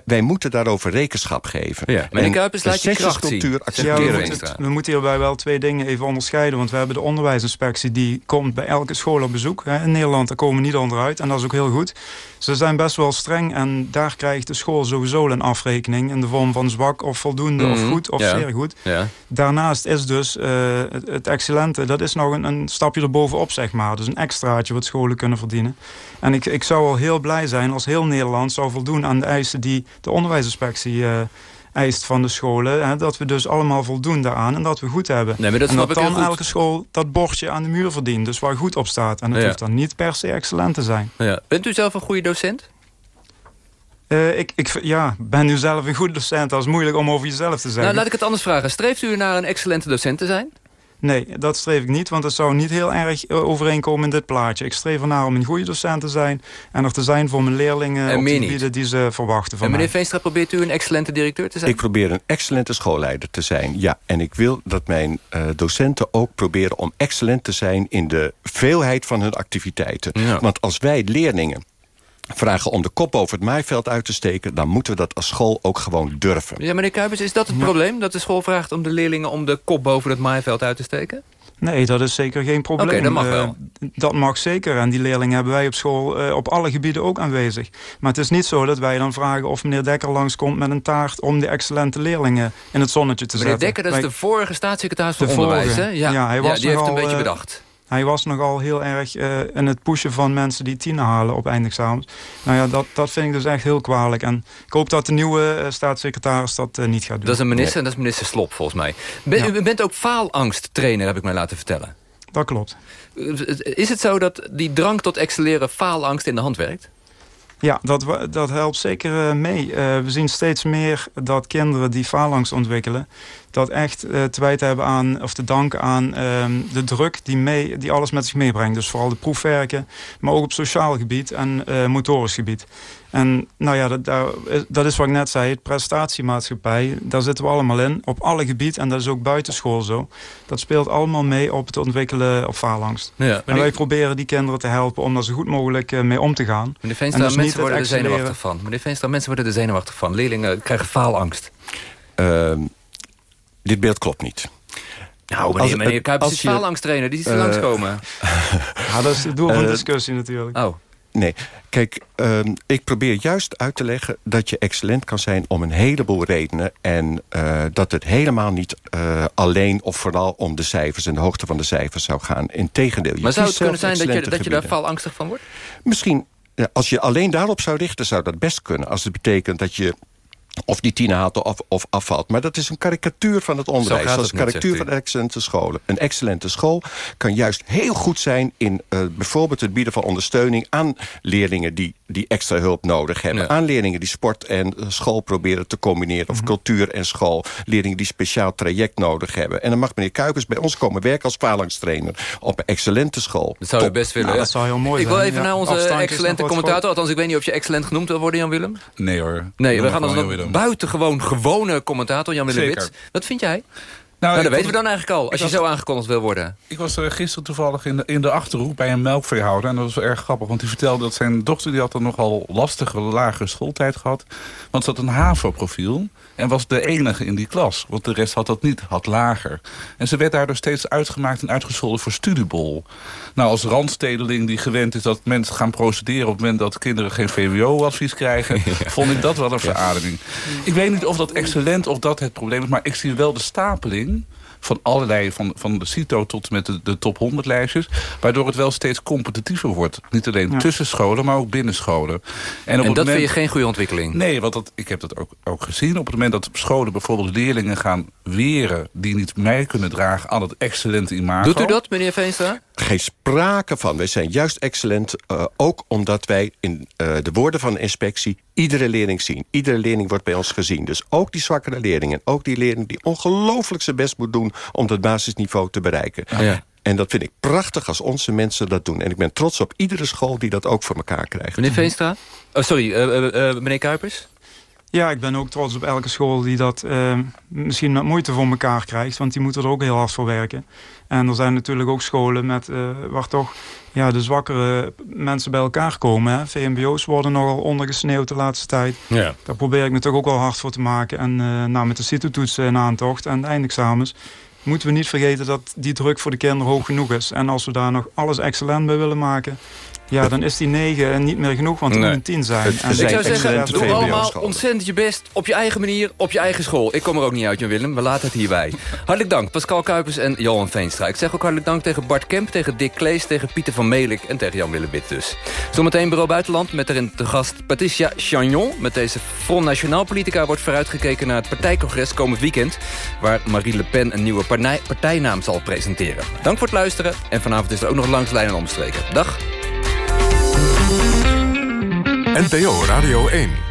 Wij moeten daarover rekenschap geven. Ja, meneer En Kuipers, laat je kracht zien. Ja, we, moeten, we moeten hierbij wel twee dingen even onderscheiden. Want we hebben de onderwijsinspectie die komt bij elke school op bezoek. Hè. In Nederland, daar komen we niet onderuit. En dat is ook heel goed. Ze zijn best wel streng. En daar krijgt de school sowieso een afrekening. In de vorm van zwak of voldoende of Mhm. goed of Ja. zeer goed. Ja. Daarnaast is dus eh, het, het excellente, dat is nog een, een stapje erbovenop, zeg maar. Dus een extraatje wat scholen kunnen verdienen. En ik, ik zou al heel blij zijn als heel Nederland zou voldoen aan de eisen die de onderwijsinspectie eh, eist van de scholen. Hè, dat we dus allemaal voldoen daaraan en dat we goed hebben. Nee, maar dat en dat dan elke school dat bordje aan de muur verdient. Dus waar goed op staat. En dat Ja. hoeft dan niet per se excellent te zijn. Ja. Bent u zelf een goede docent? Eh, ik, ik ja, ben nu zelf een goed docent. Dat is moeilijk om over jezelf te zeggen. Nou, laat ik het anders vragen. Streeft u naar een excellente docent te zijn? Nee, dat streef ik niet, want dat zou niet heel erg eh, overeenkomen in dit plaatje. Ik streef ernaar om een goede docent te zijn... en er te zijn voor mijn leerlingen En op niet. gebieden die ze verwachten van En meneer mij. Veenstra, probeert u een excellente directeur te zijn? Ik probeer een excellente schoolleider te zijn. Ja, en ik wil dat mijn eh, docenten ook proberen om excellent te zijn... in de veelheid van hun activiteiten. Ja. Want als wij leerlingen vragen om de kop over het maaiveld uit te steken... dan moeten we dat als school ook gewoon durven. Ja, meneer Kuipers, is dat het probleem? Dat de school vraagt om de leerlingen om de kop boven het maaiveld uit te steken? Nee, dat is zeker geen probleem. Oké, dat mag Eh, wel. dat mag zeker. En die leerlingen hebben wij op school eh, op alle gebieden ook aanwezig. Maar het is niet zo dat wij dan vragen of meneer Dekker langskomt met een taart... om de excellente leerlingen in het zonnetje te Meneer zetten. Dekker, dat is de vorige staatssecretaris van De Onderwijs, vorige. hè? Ja, hij was die heeft een nogal, beetje eh, bedacht. Hij was nogal heel erg eh, in het pushen van mensen die tien halen op eindexamens. Nou ja, dat, dat vind ik dus echt heel kwalijk. En ik hoop dat de nieuwe eh, staatssecretaris dat eh, niet gaat doen. Dat is een minister en dat is minister Slop, volgens mij. Ben, U bent ook faalangsttrainer, heb ik mij laten vertellen. Dat klopt. Is het zo dat die drang tot excelleren faalangst in de hand werkt? Ja, dat, dat helpt zeker eh, mee. Eh, we zien steeds meer dat kinderen die faalangst ontwikkelen... dat echt eh, te wijten hebben aan, of te danken aan ehm, de druk die, mee, die alles met zich meebrengt. Dus vooral de proefwerken, maar ook op sociaal gebied en motorisch gebied. En nou ja, dat, is- dat is wat ik net zei, het prestatiemaatschappij, daar zitten we allemaal in, op alle gebieden. En dat is ook buitenschool zo. Dat speelt allemaal mee op het ontwikkelen op faalangst. Ja, en wij proberen die kinderen te helpen om daar zo goed mogelijk eh, mee om te gaan. Meneer En Veenstra, dus mensen worden er zenuwachtig van. Meneer Veenstra, mensen worden er zenuwachtig van. Leerlingen krijgen faalangst. Ehm, dit beeld klopt niet. Nou, meneer, meneer Kuipers is faalangsttrainer. Die is er eh, langskomen. Ja, dat is het doel van de Eh, discussie natuurlijk. Oh. Nee, kijk, ehm, ik probeer juist uit te leggen dat je excellent kan zijn om een heleboel redenen. En eh, dat het helemaal niet eh, alleen of vooral om de cijfers en de hoogte van de cijfers zou gaan. Integendeel. je Maar zou het kunnen zijn dat je, dat je daar faalangstig van wordt? Misschien, als je alleen daarop zou richten, zou dat best kunnen. Als het betekent dat je of die tien haalt of, of afvalt. Maar dat is een karikatuur van het onderwijs. gaat Dat is het een karikatuur van excellente scholen. Een excellente school kan juist heel goed zijn... in eh, bijvoorbeeld het bieden van ondersteuning aan leerlingen... die, die extra hulp nodig hebben. Aan leerlingen die sport en eh, school proberen te combineren. Mhm. Of cultuur en school. Leerlingen die speciaal traject nodig hebben. En dan mag meneer Kuipers bij ons komen werken als phalangstrainer. Op een excellente school. Dat zou je Top. best willen. Nou, ja. dat zou heel mooi Ik wil zijn, even ja. naar onze Afstandjes excellente commentator. Althans, ik weet niet of je excellent genoemd wil worden, Jan-Willem. Nee hoor. Nee, we gaan Jan-Willem. Buitengewoon gewone commentator, Jan-Willem Zeker. Wits. Wat vind jij? Nou, dat ik weten we dan eigenlijk al, als je was- zo aangekondigd wil worden. Ik was eh, gisteren toevallig in de, in de Achterhoek bij een melkveehouder. En dat was wel erg grappig, want die vertelde dat zijn dochter... die had een nogal lastige, lagere schooltijd gehad. Want ze had een HAVO-profiel en was de enige in die klas. Want de rest had dat niet, had lager. En ze werd daardoor steeds uitgemaakt en uitgescholden voor studiebol. Nou, als randstedeling die gewend is dat mensen gaan procederen... op het moment dat kinderen geen VWO-advies krijgen... vond ik dat wel een verademing. Ik weet niet of dat excellent of dat het probleem is... maar ik zie wel de stapeling van allerlei, van, van de CITO tot met de, de top 100 lijstjes... waardoor het wel steeds competitiever wordt. Niet alleen Ja. tussen scholen, maar ook binnen scholen. op En, het dat moment- vind je geen goede ontwikkeling? Nee, want dat, ik heb dat ook, ook gezien. Op het moment dat scholen bijvoorbeeld leerlingen gaan weren... die niet mee kunnen dragen aan het excellente imago... Doet u dat, meneer Veenstra? Geen sprake van. Wij zijn juist excellent, eh, ook omdat wij in eh, de woorden van de inspectie iedere leerling zien. Iedere leerling wordt bij ons gezien. Dus ook die zwakkere leerlingen. Ook die leerling die ongelooflijk zijn best moet doen... om dat basisniveau te bereiken. Ja. En dat vind ik prachtig als onze mensen dat doen. En ik ben trots op iedere school die dat ook voor elkaar krijgt. Meneer Veenstra? Oh, sorry, eh, meneer Kuipers? Ja, ik ben ook trots op elke school die dat eh, misschien met moeite voor elkaar krijgt. Want die moeten er ook heel hard voor werken. En er zijn natuurlijk ook scholen met, eh, waar toch ja, de zwakkere mensen bij elkaar komen. Hè. VMBO's worden nogal ondergesneeuwd de laatste tijd. Ja. Daar probeer ik me toch ook wel hard voor te maken. En eh, nou, met de CITO-toetsen in aantocht en de eindexamens... moeten we niet vergeten dat die druk voor de kinderen hoog genoeg is. En als we daar nog alles excellent bij willen maken... Ja, dan is die 9 niet meer genoeg, want het Nee. moet een 10 zijn. Het- En het Ik zou zeggen, doe allemaal ontzettend je best op je eigen manier, op je eigen school. Ik kom er ook niet uit, Jan Willem. We laten het hierbij. Hartelijk dank, Pascal Kuipers en Johan Veenstra. Ik zeg ook hartelijk dank tegen Bart Kemp, tegen Dick Klees, tegen Pieter van Melik en tegen Jan Willem Wit dus. Zometeen Bureau Buitenland met daarin te gast Patricia Chagnon. Met deze Front Nationaal Politica wordt vooruitgekeken naar het partijcongres komend weekend... waar Marie Le Pen een nieuwe partij, partijnaam zal presenteren. Dank voor het luisteren en vanavond is er ook nog langs lijnen omstreken. Dag. NPO Radio 1.